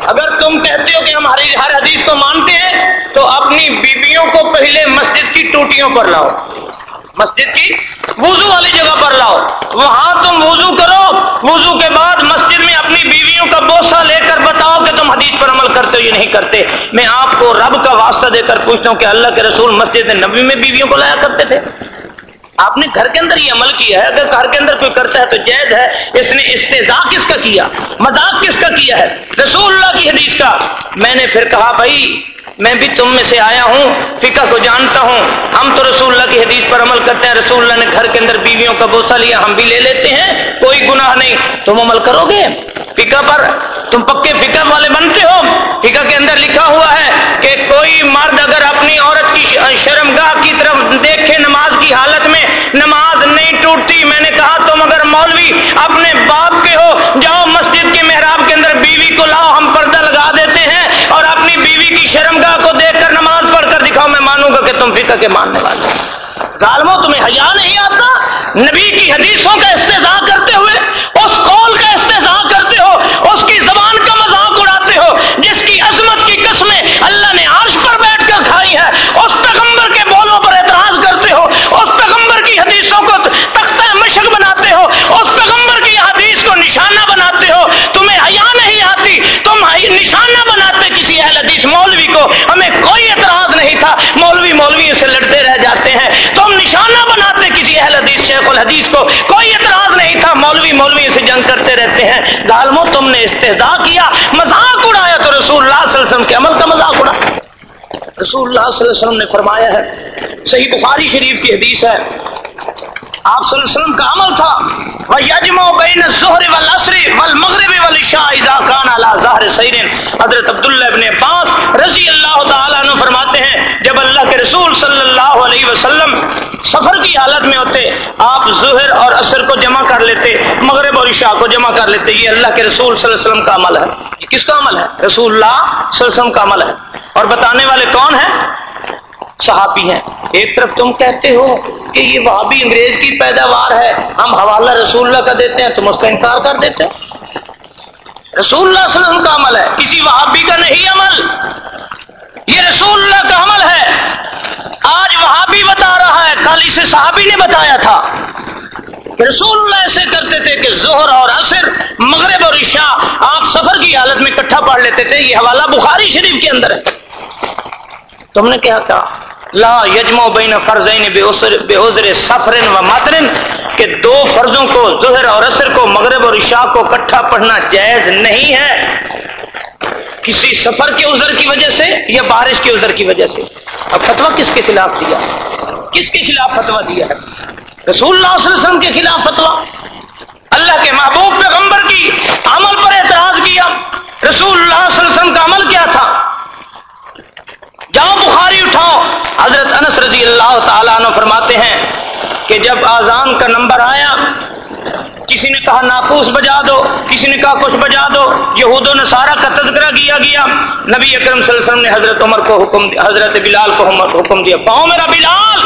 اگر تم کہتے ہو کہ ہماری ہر حدیث کو مانتے ہیں، تو اپنی بیویوں کو پہلے مسجد کی ٹوٹیوں پر لاؤ۔ مسجد کی وضو والی جگہ پر لاؤ۔ وہاں تم وضو کرو۔ وضو کے بعد مسجد میں اپنی بیوی بیویوں کا بوسہ لے کر بتاؤ کہ تم حدیث پر عمل کرتے ہو یا نہیں کرتے۔ میں آپ کو رب کا واسطہ دے کر پوچھتا ہوں کہ اللہ کے رسول مسجد نبی میں بیویوں کو لایا کرتے تھے۔ آپ نے گھر کے اندر یہ عمل کیا ہے۔ اگر گھر کے اندر کوئی کرتا ہے تو جید ہے۔ اس نے استضاء کس کا کیا؟ مذاق کس کا کیا ہے؟ رسول اللہ کی حدیث کا۔ میں نے پھر کہا، بھائی، میں بھی تم میں سے آیا ہوں۔ فقہ کو جانتا ہوں۔ ہم تو رسول اللہ کی حدیث پر عمل کرتے ہیں۔ رسول اللہ نے گھر کے اندر بیویوں کا بوسا لیا، ہم بھی لے لیتے ہیں۔ کوئی گناہ نہیں۔ تم عمل کرو گے؟ فقہ پر تم پکے فقہ والے بنتے ہو۔ فقہ کے اندر لکھا ہوا ہے کہ کوئی مرد اگر اپنی عورت کی شرمگاہ کی طرف دیکھے نماز کی حالت میں، نماز نہیں ٹوٹتی، میں نے کہا تم اگر مولوی اپنے باپ کے ہو، جاؤ مسجد کے محراب کے اندر بیوی کو لاؤ، ہم پردہ لگا دیتے ہیں اور اپنی بیوی کی شرمگاہ کو دیکھ کر نماز پڑھ کر دکھاؤ، میں مانوں گا کہ تم فکر کے ماننے والے ظالموں، تمہیں حیا نہیں آتا؟ نبی کی حدیثوں کا استضاء کرتے ہوئے اس قول کا استضاء کرتے ہو اس کی زبان کا مذاق اڑاتے ہو جس کی عظمت کی قسمیں اللہ نے عرش پر بیٹھ کر کھائی ہے اس پیغمبر کے بولوں پر اعتراض کرتے ہو اس پیغمبر کی حدیثوں کو تختہ مشق بناتے ہو اس پیغمبر کی حدیث کو نشانہ بناتے ہو تمہیں حیا نہیں آتی تم نشانہ بناتے کسی اہل حدیث مولوی کو ہمیں کوئی اعتراض نہیں تھا۔ مولوی مولوی سے لڑتے رہ جاتے ہیں۔ تم نشانہ بناتے کسی اہل حدیث، شیخ الحدیث کو۔ کوئی اعتراض نہیں تھا۔ مولوی مولوی سے جنگ کرتے رہتے ہیں۔ ظالموں تم نے استحضاء کیا۔ مذاق اڑایا تو رسول اللہ صلی اللہ علیہ وسلم کے عمل کا مذاق اڑا۔ رسول اللہ صلی اللہ علیہ وسلم نے فرمایا ہے، صحیح بخاری شریف کی حدیث ہے۔ آپ صلی اللہ علیہ وسلم کا عمل تھا۔ وَيَجْمَعُ بَيْنَ الظُّهْرِ وَالْعَصْرِ وَالْمَغْرِبِ وَالْعِشَاءِ إِذَا كَانَ عَلَى ظَهْرِ سَيْرٍ حضرت عبداللہ ابن عباس رضی اللہ تعالیٰ عنہ فرماتے ہیں، جب اللہ کے رسول صلی اللہ علیہ وسلم سفر کی حالت میں ہوتے، آپ ظہر اور عصر کو جمع کر لیتے، مغرب اور عشاء کو جمع کر لیتے، یہ اللہ کے رسول صلی اللہ علیہ وسلم کا عمل ہے۔ یہ کس کا عمل ہے؟ رسول اللہ صلی اللہ علیہ وسلم کا عمل ہے۔ اور بتانے والے کون ہیں؟ صحابی ہیں۔ ایک طرف تم کہتے ہو کہ یہ وہابی انگریز کی پیداوار ہے، ہم حوالہ رسول اللہ کا دیتے ہیں، تم اس کا انکار کر دیتے رسول اللہ صلی اللہ علیہ وسلم کا عمل ہے، کسی وہابی کا نہیں عمل۔ یہ رسول اللہ کا عمل ہے۔ آج وہابی بتا رہا ہے کل اسے صحابی نے بتایا تھا۔ کہ رسول اللہ ایسے کرتے تھے کہ زہر اور عصر، مغرب اور عشاء آپ سفر کی حالت میں اکٹھا پڑھ لیتے تھے۔ یہ حوالہ بخاری شریف کے اندر ہے۔ تم نے کیا کہا؟ لا یجمو بین فرضین بے عذر سفر و ماترن کہ دو فرضوں کو ظہر اور عصر کو مغرب اور عشاء کو اکٹھا پڑھنا جائز نہیں ہے۔ کسی سفر کے عذر کی وجہ سے یا بارش کے عذر کی وجہ سے؟ اب فتوا کس کے خلاف دیا؟ کس کے خلاف فتوا دیا ہے؟ رسول اللہ صلی اللہ علیہ وسلم کے خلاف فتوا اللہ کے محبوب پیغمبر کی عمل پر اعتراض کیا۔ رسول اللہ صلی اللہ علیہ وسلم کا عمل کیا تھا؟ جاؤ بخاری اٹھاؤ۔ حضرت انس رضی اللہ تعالیٰ عنہ فرماتے ہیں کہ جب آزان کا نمبر آیا، کسی نے کہا ناخوش بجا دو، کسی نے کہا کچھ بجا دو، یہود و نصارہ کا تذکرہ کیا گیا۔ نبی اکرم صلی اللہ علیہ وسلم نے حضرت عمر کو حکم دیا، حضرت بلال کو حکم دیا پاؤ میرا بلال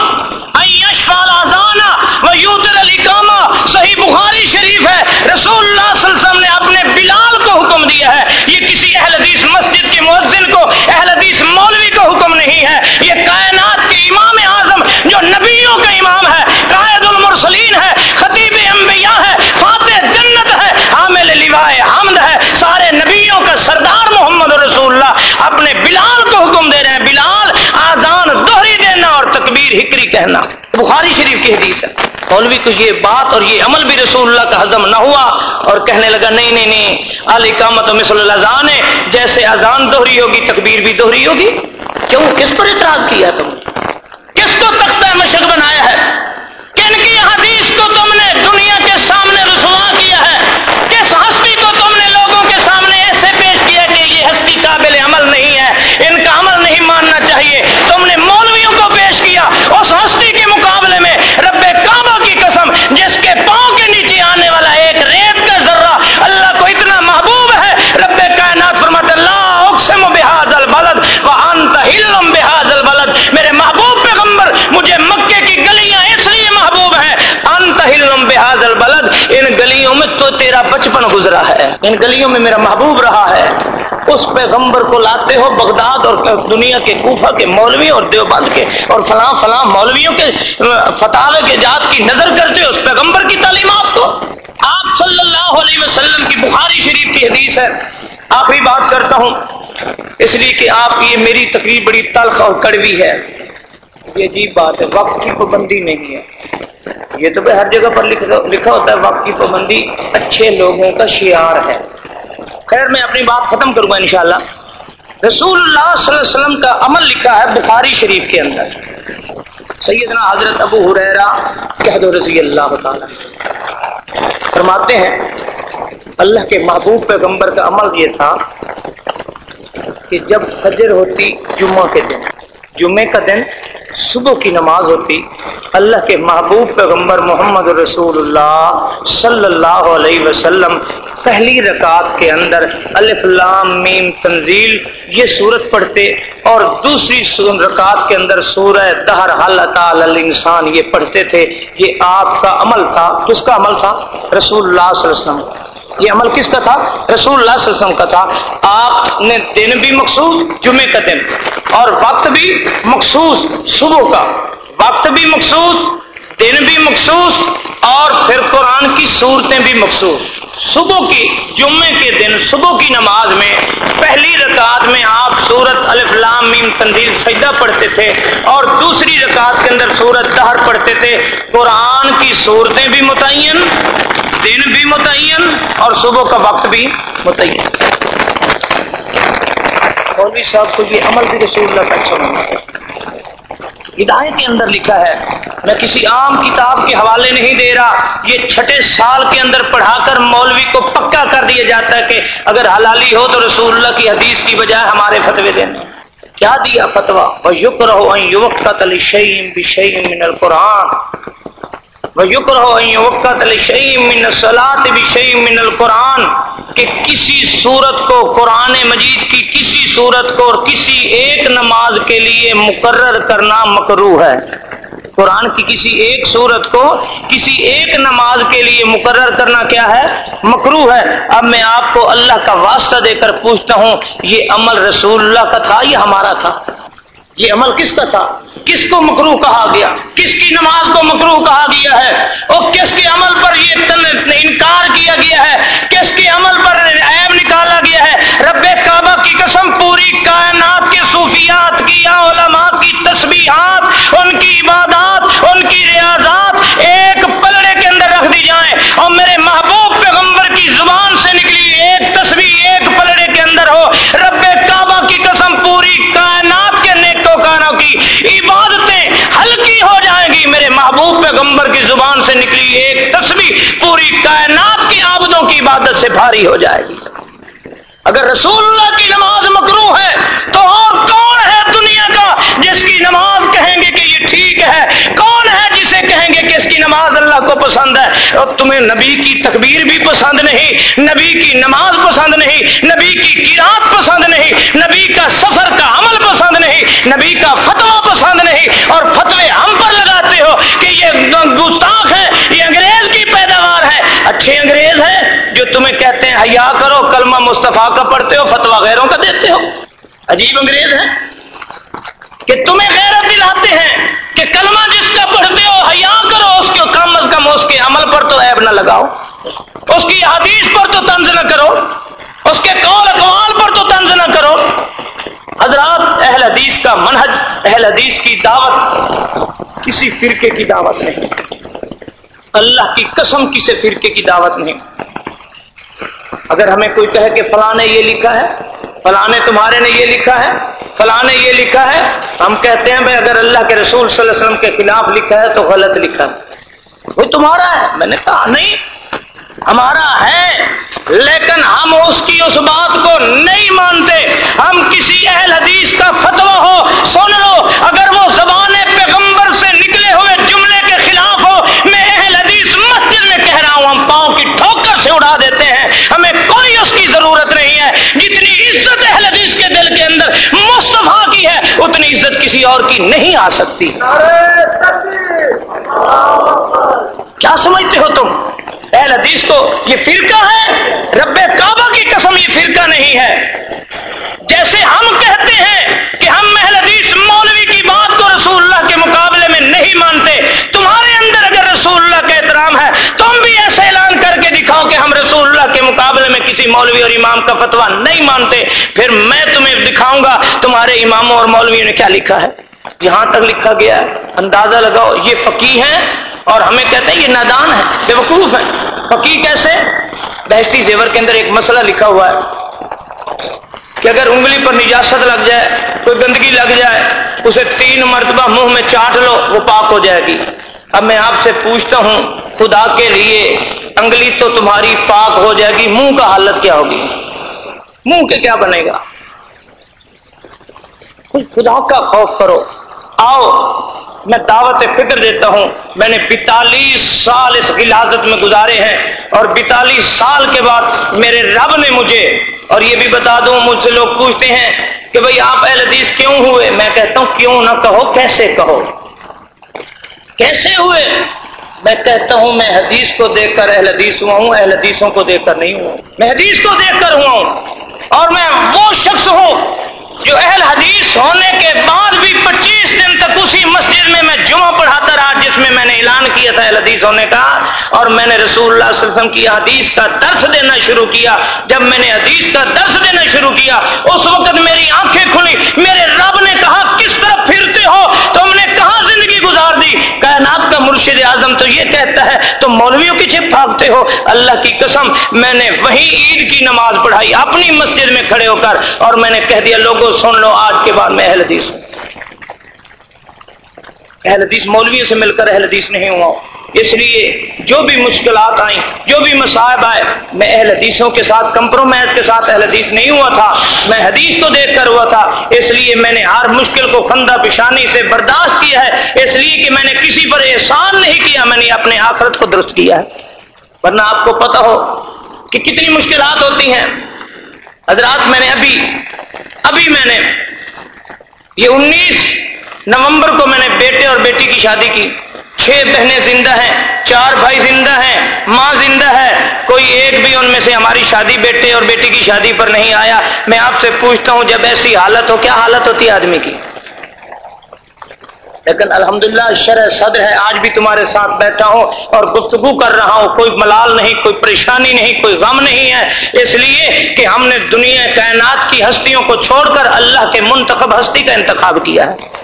صحیح بخاری شریف ہے۔ رسول اللہ صلی اللہ علیہ وسلم نے اپنے بلال کو حکم دیا ہے۔ یہ کسی اہل حدیث مسجد کے مؤذن کو، اہل حدیث مولوی کو حکم نہیں ہے۔ یہ کائنات کے امام اعظم جو نبیوں کا امام ہے، قائد المرسلین ہے، خطیب انبیاء ہے، فاتح جنت ہے، حامل لوائے حمد ہے۔ سارے نبیوں کا سردار محمد رسول اللہ اپنے بلال کو حکم دے رہے ہیں۔ بلال آزان دوہری دینا اور تکبیر ہکری کہنا۔ بخاری شریف کی حدیث ہے۔ مولوی کو یہ بات اور یہ عمل بھی رسول اللہ کا ہضم نہ ہوا اور کہنے لگا، نہیں نہیں نہیں علی کامت مثل اللہ ہے۔ جیسے اذان دوہری ہوگی، تکبیر بھی دوہری ہوگی۔ کیوں؟ کس پر اعتراض کیا تم؟ کس کو تختہ مشق بنایا ہے؟ کن کی حدیث کو تم نے دنیا کے سامنے رسوا کیا ہے؟ کس ہستی کو تم نے لوگوں کے سامنے ایسے پیش کیا کہ یہ ہستی قابل عمل نہیں ہے؟ ان کا عمل نہیں ماننا چاہیے۔ تم نے مولویوں کو پیش کیا، اس ہستی مجھے مکے کی گلیاں اس لیے محبوب ہیں، انت ہلم بحاد بلد ان گلیوں میں تو تیرا بچپن گزرا ہے، ان گلیوں میں میرا محبوب رہا ہے۔ اس پیغمبر کو لاتے ہو بغداد اور دنیا کے کوفہ کے مولوی اور دیوبند کے اور فلاں فلاں مولویوں کے فتح کے جات کی نظر کرتے ہو اس پیغمبر کی تعلیمات کو۔ آپ صلی اللہ علیہ وسلم کی بخاری شریف کی حدیث ہے۔ آخری بات کرتا ہوں، اس لیے کہ آپ یہ میری تقریب بڑی تلخ اور کڑوی ہے۔ یہ عجیب بات ہے، وقت کی پابندی نہیں ہے۔ یہ تو ہر جگہ پر لکھا ہوتا ہے، وقت کی پابندی اچھے لوگوں کا شعار ہے۔ خیر، میں اپنی بات ختم کروں گا انشاءاللہ۔ رسول اللہ صلی اللہ علیہ وسلم کا عمل لکھا ہے بخاری شریف کے اندر۔ سیدنا حضرت ابو حریرہ کہہ رضی اللہ تعالی فرماتے ہیں، اللہ کے محبوب پیغمبر کا عمل یہ تھا کہ جب فجر ہوتی جمعہ کے دن جمعے کا دن صبح کی نماز ہوتی، اللہ کے محبوب پیغمبر محمد رسول اللہ صلی اللہ علیہ وسلم پہلی رکعت کے اندر الف لام میم تنزیل یہ صورت پڑھتے اور دوسری رکعت کے اندر سورہ دہر حل انسان یہ پڑھتے تھے، یہ آپ کا عمل تھا، کس کا عمل تھا؟ رسول اللہ صلی اللہ علیہ وسلم۔ یہ عمل کس کا تھا؟ رسول اللہ صلی اللہ علیہ وسلم کا تھا۔ آپ نے دن بھی مخصوص، جمعے کا دن، اور وقت بھی مخصوص، صبح کا۔ وقت بھی مخصوص، دن بھی مخصوص، اور پھر قرآن کی صورتیں بھی مخصوص۔ صبح کی جمعے کے دن، صبح کی نماز میں پہلی رکعت میں آپ سورت الف لام میم تندیل سجدہ پڑھتے تھے اور دوسری رکعت کے اندر سورت دہر پڑھتے تھے۔ قرآن کی صورتیں بھی متعین، دن بھی متعین اور صبح کا وقت بھی متعین۔ مولوی صاحب کو یہ عمل بھی رسول اللہ کا اچھا ہونا ہدایت کے اندر لکھا ہے، میں کسی عام کتاب کے حوالے نہیں دے رہا، یہ چھٹے سال کے اندر پڑھا کر مولوی کو پکا کر دیا جاتا ہے کہ اگر حلالی ہو تو رسول اللہ کی حدیث کی بجائے ہمارے فتوے دینے کیا دیا فتوا یوک رہو یوک کا تلی شعیم بشعیم من القرآن۔ من القرآن کہ کسی صورت کو قرآن مجید کی کسی صورت کو اور کسی ایک نماز کے لیے مقرر کرنا مکرو ہے۔ قرآن کی کسی ایک صورت کو کسی ایک نماز کے لیے مقرر کرنا کیا ہے؟ مکرو ہے۔ اب میں آپ کو اللہ کا واسطہ دے کر پوچھتا ہوں، یہ عمل رسول اللہ کا تھا یا ہمارا تھا؟ یہ عمل کس کا تھا؟ کس کو مکرو کہا گیا؟ کس کی نماز کو مکرو کہا گیا ہے؟ اور کس کے عمل پر یہ انکار کیا گیا ہے؟ کس کے عمل پر عیب نکالا گیا ہے؟ رب کعبہ کی قسم پوری کائنات کے صوفیات کی، یا علماء کی تسبیحات، ان کی عبادات، ان کی ریاضات ایک پلڑے کے اندر رکھ دی جائیں۔ اور میرے محبوب پیغمبر کی زبان سے نکلی ایک تصویر ایک پلڑے کے اندر ہو۔ رب کعبہ کی قسم پوری کائنات نیکوکاروں کی عبادتیں ہلکی ہو جائیں گی۔ میرے محبوب پیغمبر کی زبان سے نکلی ایک تصویر پوری کائنات کی عابدوں کی عبادت سے بھاری ہو جائے گی۔ اگر رسول اللہ کی نماز مکرو ہے، تو اور کون ہے دنیا کا جس کی نماز کہیں گے کہ یہ ٹھیک ہے؟ کون ہے جسے کہیں گے کہ اس کی نماز اللہ کو پسند ہے اور تمہیں نبی کی تکبیر بھی پسند نہیں، نبی کی نماز پسند نہیں، نبی کی کراط پسند نہیں، نبی کا سفر کا عمل پسند نہیں، نبی کا فتوا پسند نہیں۔ اور فتوے ہم پر لگاتے ہو کہ یہ گستاخ ہے، یہ انگریز کی پیداوار ہے۔ اچھے انگریز ہیں جو تمہیں کہتے ہیں، حیا کرو، کلمہ مصطفیٰ کا پڑھتے ہو فتوا غیروں کا دیتے ہو۔ عجیب انگریز ہیں کہ تمہیں غیرت دلاتے ہیں کہ کلمہ جس کا پڑھتے ہو لگاؤ۔ اس کی حدیث پر تو طنز نہ کرو۔ اس کے قول اقوال پر تو طنز نہ کرو۔ حضرات، اہل حدیث کا منہج، اہل حدیث کی دعوت، کسی فرقے کی دعوت نہیں۔ اللہ کی قسم کسی فرقے کی دعوت نہیں۔ اگر ہمیں کوئی کہے کہ فلاں نے یہ لکھا ہے، فلاں تمہارے نے یہ لکھا ہے، فلاں نے یہ لکھا ہے، ہم کہتے ہیں بھائی، اگر اللہ کے رسول صلی اللہ علیہ وسلم کے خلاف لکھا ہے تو غلط لکھا ہے۔ وہ تمہارا ہے؟ میں نے کہا، نہیں، ہمارا ہے، لیکن ہم اس کی اس بات کو نہیں مانتے۔ ہم کسی اہل حدیث کا فتوا ہو، سن لو، اگر وہ زبان پیغمبر سے نکلے ہوئے جملے کے خلاف ہو، میں اہل حدیث مسجد میں کہہ رہا ہوں، ہم پاؤں کی ٹھوکر سے اڑا دیتے ہیں۔ ہمیں کوئی اس کی ضرورت نہیں ہے۔ جتنی عزت اہل حدیث کے دل کے اندر مصطفیٰ کی ہے، اتنی عزت کسی اور کی نہیں آ سکتی۔ کیا سمجھتے ہو تم؟ اہل حدیث کو یہ فرقہ ہے؟ رب کعبہ کی قسم یہ فرقہ نہیں ہے۔ جیسے ہم کہتے ہیں کہ ہم اہل حدیث مولوی کی بات کو رسول اللہ کے مقابلے میں نہیں مانتے، تمہارے اندر اگر رسول اللہ کا احترام ہے کر کے دکھاؤ کہ ہم رسول اللہ کے مقابلے میں کسی مولوی اور امام کا فتوا نہیں مانتے، پھر میں تمہیں دکھاؤں گا، تمہارے اماموں اور مولویوں نے کیا لکھا ہے؟ یہاں تک لکھا گیا ہے، اندازہ لگاؤ، یہ فقی ہیں اور ہمیں کہتے ہیں یہ نادان ہے بے وقوف ہے فقی کیسے؟ بہشتی زیور کے اندر ایک مسئلہ لکھا ہوا ہے کہ اگر انگلی پر نجاست لگ جائے، کوئی گندگی لگ جائے، اسے تین مرتبہ منہ میں چاٹ لو، وہ پاک ہو جائے گی۔ اب میں آپ سے پوچھتا ہوں، خدا کے لیے انگلی تو تمہاری پاک ہو جائے گی، منہ کا حالت کیا ہوگی؟ منہ کے کیا بنے گا؟ خدا کا خوف کرو۔ آؤ، میں دعوت فکر دیتا ہوں۔ میں نے پینتالیس سال اس غلازت میں گزارے ہیں اور بیتالیس سال کے بعد میرے رب نے مجھے، اور یہ بھی بتا دوں، مجھ سے لوگ پوچھتے ہیں کہ بھئی آپ اہل حدیث کیوں ہوئے؟ میں کہتا ہوں، کیوں نہ کہو، کیسے کہو؟ کیسے ہوئے؟ میں کہتا ہوں میں حدیث کو دیکھ کر اہل حدیث ہوا ہوں، اہل حدیثوں کو دیکھ کر نہیں ہوا میں حدیث کو دیکھ کر ہوا ہوں۔ اور میں وہ شخص ہوں جو اہل حدیث ہونے کے بعد بھی پچیس دن تک اسی مسجد میں میں جمعہ پڑھاتا رہا جس میں میں نے اعلان کیا تھا اہل حدیث ہونے کا۔ اور میں نے رسول اللہ صلی اللہ علیہ وسلم کی حدیث کا درس دینا شروع کیا۔ جب میں نے حدیث کا درس دینا شروع کیا، اس وقت میری آنکھیں کھلی، میرے رب نے کہا، کس طرف پھرتے ہو؟ مرشد اعظم تو یہ کہتا ہے تو مولویوں کی چھپ پھاگتے ہو۔ اللہ کی قسم، میں نے وہی عید کی نماز پڑھائی، اپنی مسجد میں کھڑے ہو کر، اور میں نے کہہ دیا، لوگوں، سن لو، آج کے بعد میں اہل حدیث ہوں۔ اہل حدیث مولویوں سے مل کر اہل حدیث نہیں ہوا۔ اس لیے جو بھی مشکلات آئیں، جو بھی مصائب آئے، میں اہل حدیثوں کے ساتھ، کمپرومائز کے ساتھ اہل حدیث نہیں ہوا تھا، میں حدیث کو دیکھ کر ہوا تھا، اس لیے میں نے ہر مشکل کو خندہ پیشانی سے برداشت کیا ہے، اس لیے کہ میں نے کسی پر احسان نہیں کیا، میں نے اپنے آخرت کو درست کیا ہے۔ ورنہ آپ کو پتا ہو کہ کتنی مشکلات ہوتی ہیں۔ حضرات، میں نے ابھی ابھی میں نے یہ انیس نومبر کو میں نے بیٹے اور بیٹی کی شادی کی۔ چھ بہنیں زندہ ہیں، چار بھائی زندہ ہیں، ماں زندہ ہے۔ کوئی ایک بھی ان میں سے ہماری شادی بیٹے اور بیٹی کی شادی پر نہیں آیا۔ میں آپ سے پوچھتا ہوں، جب ایسی حالت ہو، کیا حالت ہوتی ہے آدمی کی؟ لیکن الحمدللہ شرح صدر ہے۔ آج بھی تمہارے ساتھ بیٹھا ہوں اور گفتگو کر رہا ہوں۔ کوئی ملال نہیں، کوئی پریشانی نہیں، کوئی غم نہیں ہے۔ اس لیے کہ ہم نے دنیا کائنات کی ہستیوں کو چھوڑ کر اللہ کے منتخب ہستی کا انتخاب کیا ہے۔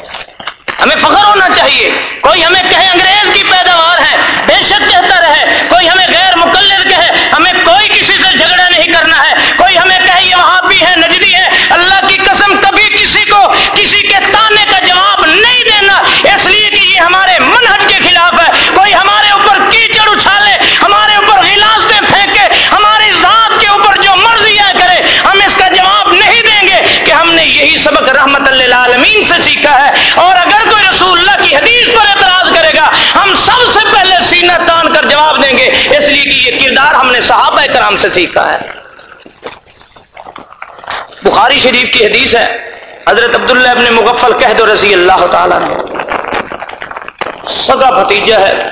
ہمیں فخر ہونا چاہیے۔ کوئی ہمیں کہے انگریز کی پیداوار ہے، بے شک کہتا رہے۔ کوئی ہمیں غیر مقلد کہے، ہمیں کوئی کسی سے جھگڑا نہیں کرنا ہے۔ کوئی ہمیں کہے، یہ وہاں بھی ہے، نجدی ہے۔ اللہ کی قسم، کبھی کسی کو کسی کے تانے کا جواب نہیں دینا۔ اس لیے کہ یہ ہمارے منہج کے خلاف ہے۔ کوئی ہمارے اوپر کیچڑ اچھالے، ہمارے اوپر غلازیں پھینکے، ہماری ذات کے اوپر جو مرضی آئے کرے، ہم اس کا جواب نہیں دیں گے کہ ہم نے یہی سبق رحمت اللہ عالمین سے سیکھا ہے۔ اور اگر رسول اللہ کی حدیث پر اعتراض کرے گا۔ ہم سب سے پہلے سینہ تان کر جواب دیں گے۔ اس لیے کہ یہ کردار ہم نے صحابہ کرام سے سیکھا ہے۔ بخاری شریف کی حدیث ہے۔ حضرت عبداللہ ابن مغفل کہہ دو رضی اللہ تعالیٰ نے سگا بھتیجا ہے،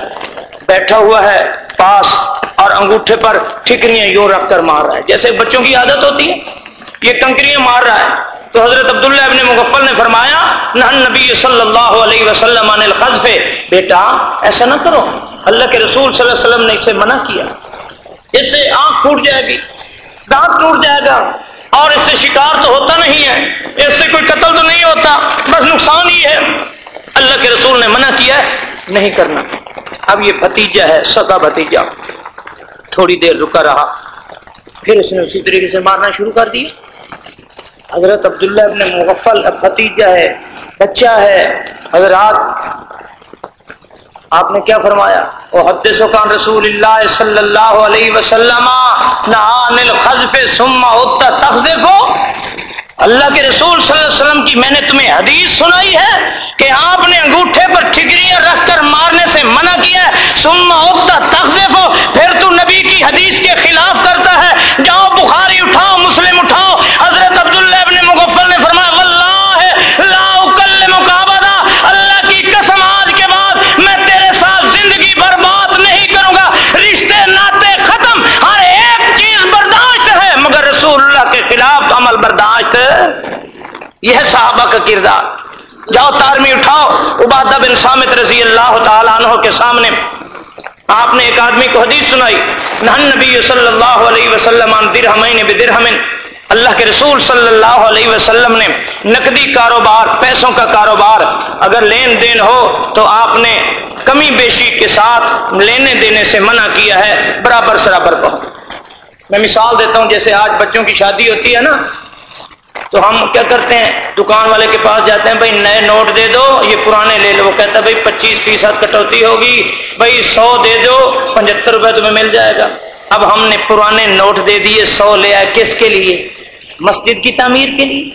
بیٹھا ہوا ہے، پاس اور انگوٹھے پر ٹھکریاں یوں رکھ کر مار رہا ہے۔ جیسے بچوں کی عادت ہوتی ہے، یہ کنکریاں مار رہا ہے۔ تو حضرت عبداللہ ابن مغفل نے فرمایا نبی صلی اللہ علیہ وسلم عن القذف بیٹا، ایسا نہ کرو۔ اللہ کے رسول صلی اللہ علیہ وسلم نے اسے منع کیا۔ اس سے آنکھ پھوٹ جائے گی، دانت ٹوٹ جائے گا۔ اور اس سے شکار تو ہوتا نہیں ہے۔ اس سے کوئی قتل تو نہیں ہوتا۔ بس نقصان ہی ہے۔ اللہ کے رسول نے منع کیا ہے۔ نہیں کرنا۔ اب یہ بھتیجا ہے، سگا بھتیجا تھوڑی دیر رکا رہا۔ پھر اس نے اسی طریقے سے مارنا شروع کر دیا۔ حضرت عبداللہ ابن مغفل، اب بھتیجا ہے۔ بچہ ہے۔ حضرات، آپ نے کیا فرمایا؟ وہ حدث کان رسول اللہ صلی اللہ علیہ وسلم اللہ کے رسول صلی اللہ علیہ وسلم کی میں نے تمہیں حدیث سنائی ہے کہ آپ نے انگوٹھے پر ٹھکریاں رکھ کر مارنے سے منع کیا ہے۔ ثم ات تخذف، پھر تو نبی کی حدیث کے خلاف کرتا ہے۔ صحابہ کا کردار جاؤ تارمی اٹھاؤ۔ عبادہ بن سامت رضی اللہ تعالیٰ عنہ کے سامنے آپ نے ایک آدمی کو حدیث سنائی۔ نہن نبی صلی اللہ علیہ وسلم درہمین بدرہمن اللہ کے رسول صلی اللہ علیہ وسلم نے نقدی کاروبار، پیسوں کا کاروبار، اگر لین دین ہو تو آپ نے کمی بیشی کے ساتھ لینے دینے سے منع کیا ہے۔ برابر سرابر کو میں مثال دیتا ہوں، جیسے آج بچوں کی شادی ہوتی ہے نا تو ہم کیا کرتے ہیں؟ دکان والے کے پاس جاتے ہیں، بھائی نئے نوٹ دے دو، یہ پرانے لے لو۔ وہ کہتا ہے، بھائی پچیس فیصد کٹوتی ہوگی۔ بھائی سو دے دو، پچہتر روپے تمہیں مل جائے گا۔ اب ہم نے پرانے نوٹ دے دیے سو لے آئے کس کے لیے؟ مسجد کی تعمیر کے لیے،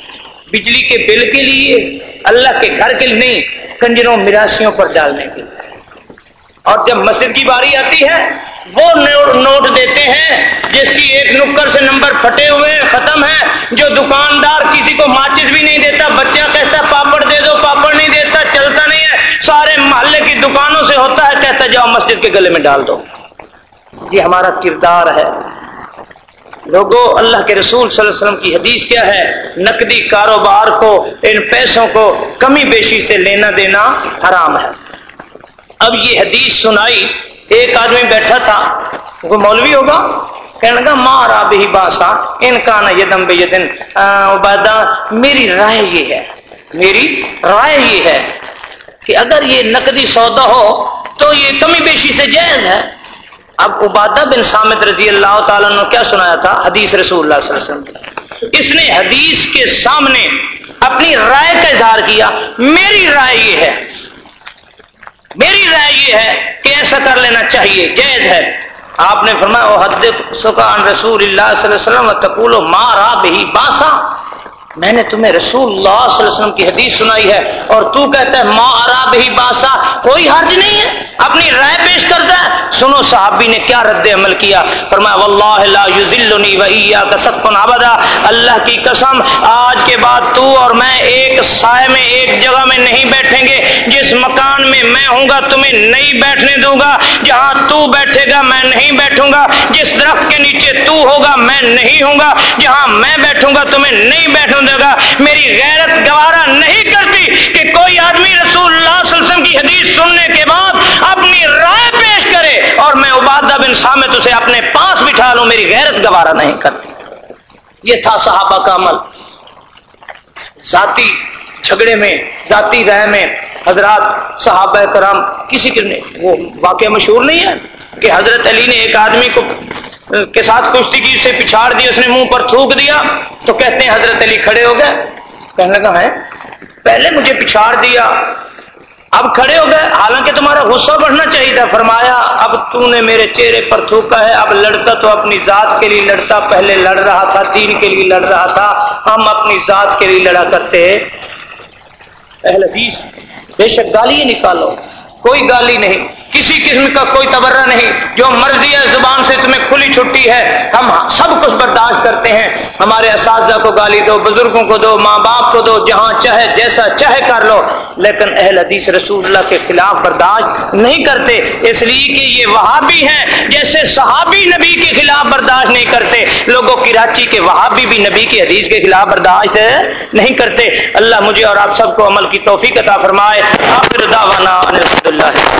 بجلی کے بل کے لیے، اللہ کے گھر کے لیے نہیں، کنجروں مراسیوں پر ڈالنے کے لیے۔ اور جب مسجد کی باری آتی ہے وہ نوٹ دیتے ہیں جس کی ایک نکر سے نمبر پھٹے ہوئے ختم ہے جو دکاندار کسی کو ماچس بھی نہیں دیتا، بچہ کہتا پاپڑ دے دو، پاپڑ نہیں دیتا، چلتا نہیں ہے۔ سارے محلے کی دکانوں سے ہوتا ہے، کہتا جاؤ مسجد کے گلے میں ڈال دو۔ یہ ہمارا کردار ہے۔ لوگوں اللہ کے رسول صلی اللہ علیہ وسلم کی حدیث کیا ہے؟ نقدی کاروبار کو، ان پیسوں کو کمی بیشی سے لینا دینا حرام ہے۔ اب یہ حدیث سنائی ایک آدمی بیٹھا تھا، وہ مولوی ہوگا، کہنے لگا مارا بھی باسا ان کا نا یدم بے یدن عبادہ میری رائے یہ ہے، میری رائے یہ ہے کہ اگر یہ نقدی سودا ہو تو یہ کمی بیشی سے جائز ہے۔ اب عبادہ بن سامت رضی اللہ تعالیٰ نے کیا سنایا تھا؟ حدیث رسول اللہ صلی اللہ علیہ وسلم۔ اس نے حدیث کے سامنے اپنی رائے کا اظہار کیا، میری رائے یہ ہے، میری رائے یہ ہے کہ ایسا کر لینا چاہیے۔ جائز ہے۔ آپ نے فرمایا، وہ حد سکان رسول اللہ صلی اللہ علیہ وسلم تقول و مارا بہی باسا میں نے تمہیں رسول اللہ صلی اللہ علیہ وسلم کی حدیث سنائی ہے اور تو کہتا ہے، ماں اراب ہی باسا کوئی حرج نہیں ہے، اپنی رائے پیش کرتا ہے۔ سنو صحابی نے کیا رد عمل کیا؟ فرمایا، واللہ لا یذلنی و ایاک سقف ابدا اللہ کی قسم، آج کے بعد تو اور میں ایک سائے میں، ایک جگہ میں نہیں بیٹھیں گے۔ جس مکان میں میں ہوں گا، تمہیں نہیں بیٹھنے دوں گا۔ جہاں تو بیٹھے گا، میں نہیں بیٹھوں گا۔ جس درخت کے نیچے تو ہوگا، میں نہیں ہوں گا۔ جہاں میں بیٹھوں گا، تمہیں نہیں بیٹھوں دے گا۔ میری غیرت گوارا نہیں کرتی کہ کوئی آدمی رسول اللہ صلی اللہ علیہ وسلم کی حدیث سننے کے بعد اپنی رائے پیش کرے اور میں عبادہ بن سامت اسے اپنے پاس بٹھا لوں، میری غیرت گوارا نہیں کرتی۔ یہ تھا صحابہ کا عمل۔ ذاتی جھگڑے میں، ذاتی رہ میں حضرات صحابہ کرام کسی کے وہ واقعہ مشہور نہیں ہے کہ حضرت علی نے ایک آدمی کو کے ساتھ کشتی کی اسے پچھاڑ دی، اس نے منہ پر تھوک دیا، تو کہتے ہیں حضرت علی کھڑے ہو گئے۔ کہنے لگا ہے پہلے مجھے پچھاڑ دیا، اب کھڑے ہو گئے۔ حالانکہ تمہارا غصہ بڑھنا چاہیے تھا۔ فرمایا، اب تو نے میرے چہرے پر تھوکا ہے، اب لڑتا تو اپنی ذات کے لیے لڑتا۔ پہلے لڑ رہا تھا، دین کے لیے لڑ رہا تھا۔ ہم اپنی ذات کے لیے لڑا کرتے اہل حدیث، بے شک گالی نکالو، کوئی گالی نہیں۔ کسی قسم کا کوئی تبرہ نہیں۔ جو مرضی ہے، زبان سے تمہیں کھلی چھٹی ہے، ہم سب کچھ برداشت کرتے ہیں۔ ہمارے اساتذہ کو گالی دو، بزرگوں کو دو، ماں باپ کو دو، جہاں چاہے، جیسا چاہے کر لو۔ لیکن اہل حدیث رسول اللہ کے خلاف برداشت نہیں کرتے۔ اس لیے کہ یہ وہابی ہیں، جیسے صحابی نبی کے خلاف برداشت نہیں کرتے۔ لوگوں کراچی کے وہابی بھی نبی کی حدیث کے خلاف برداشت نہیں کرتے۔ اللہ مجھے اور آپ سب کو عمل کی توفیق عطا فرمائے۔ آخر دعوانا الحمد اللہ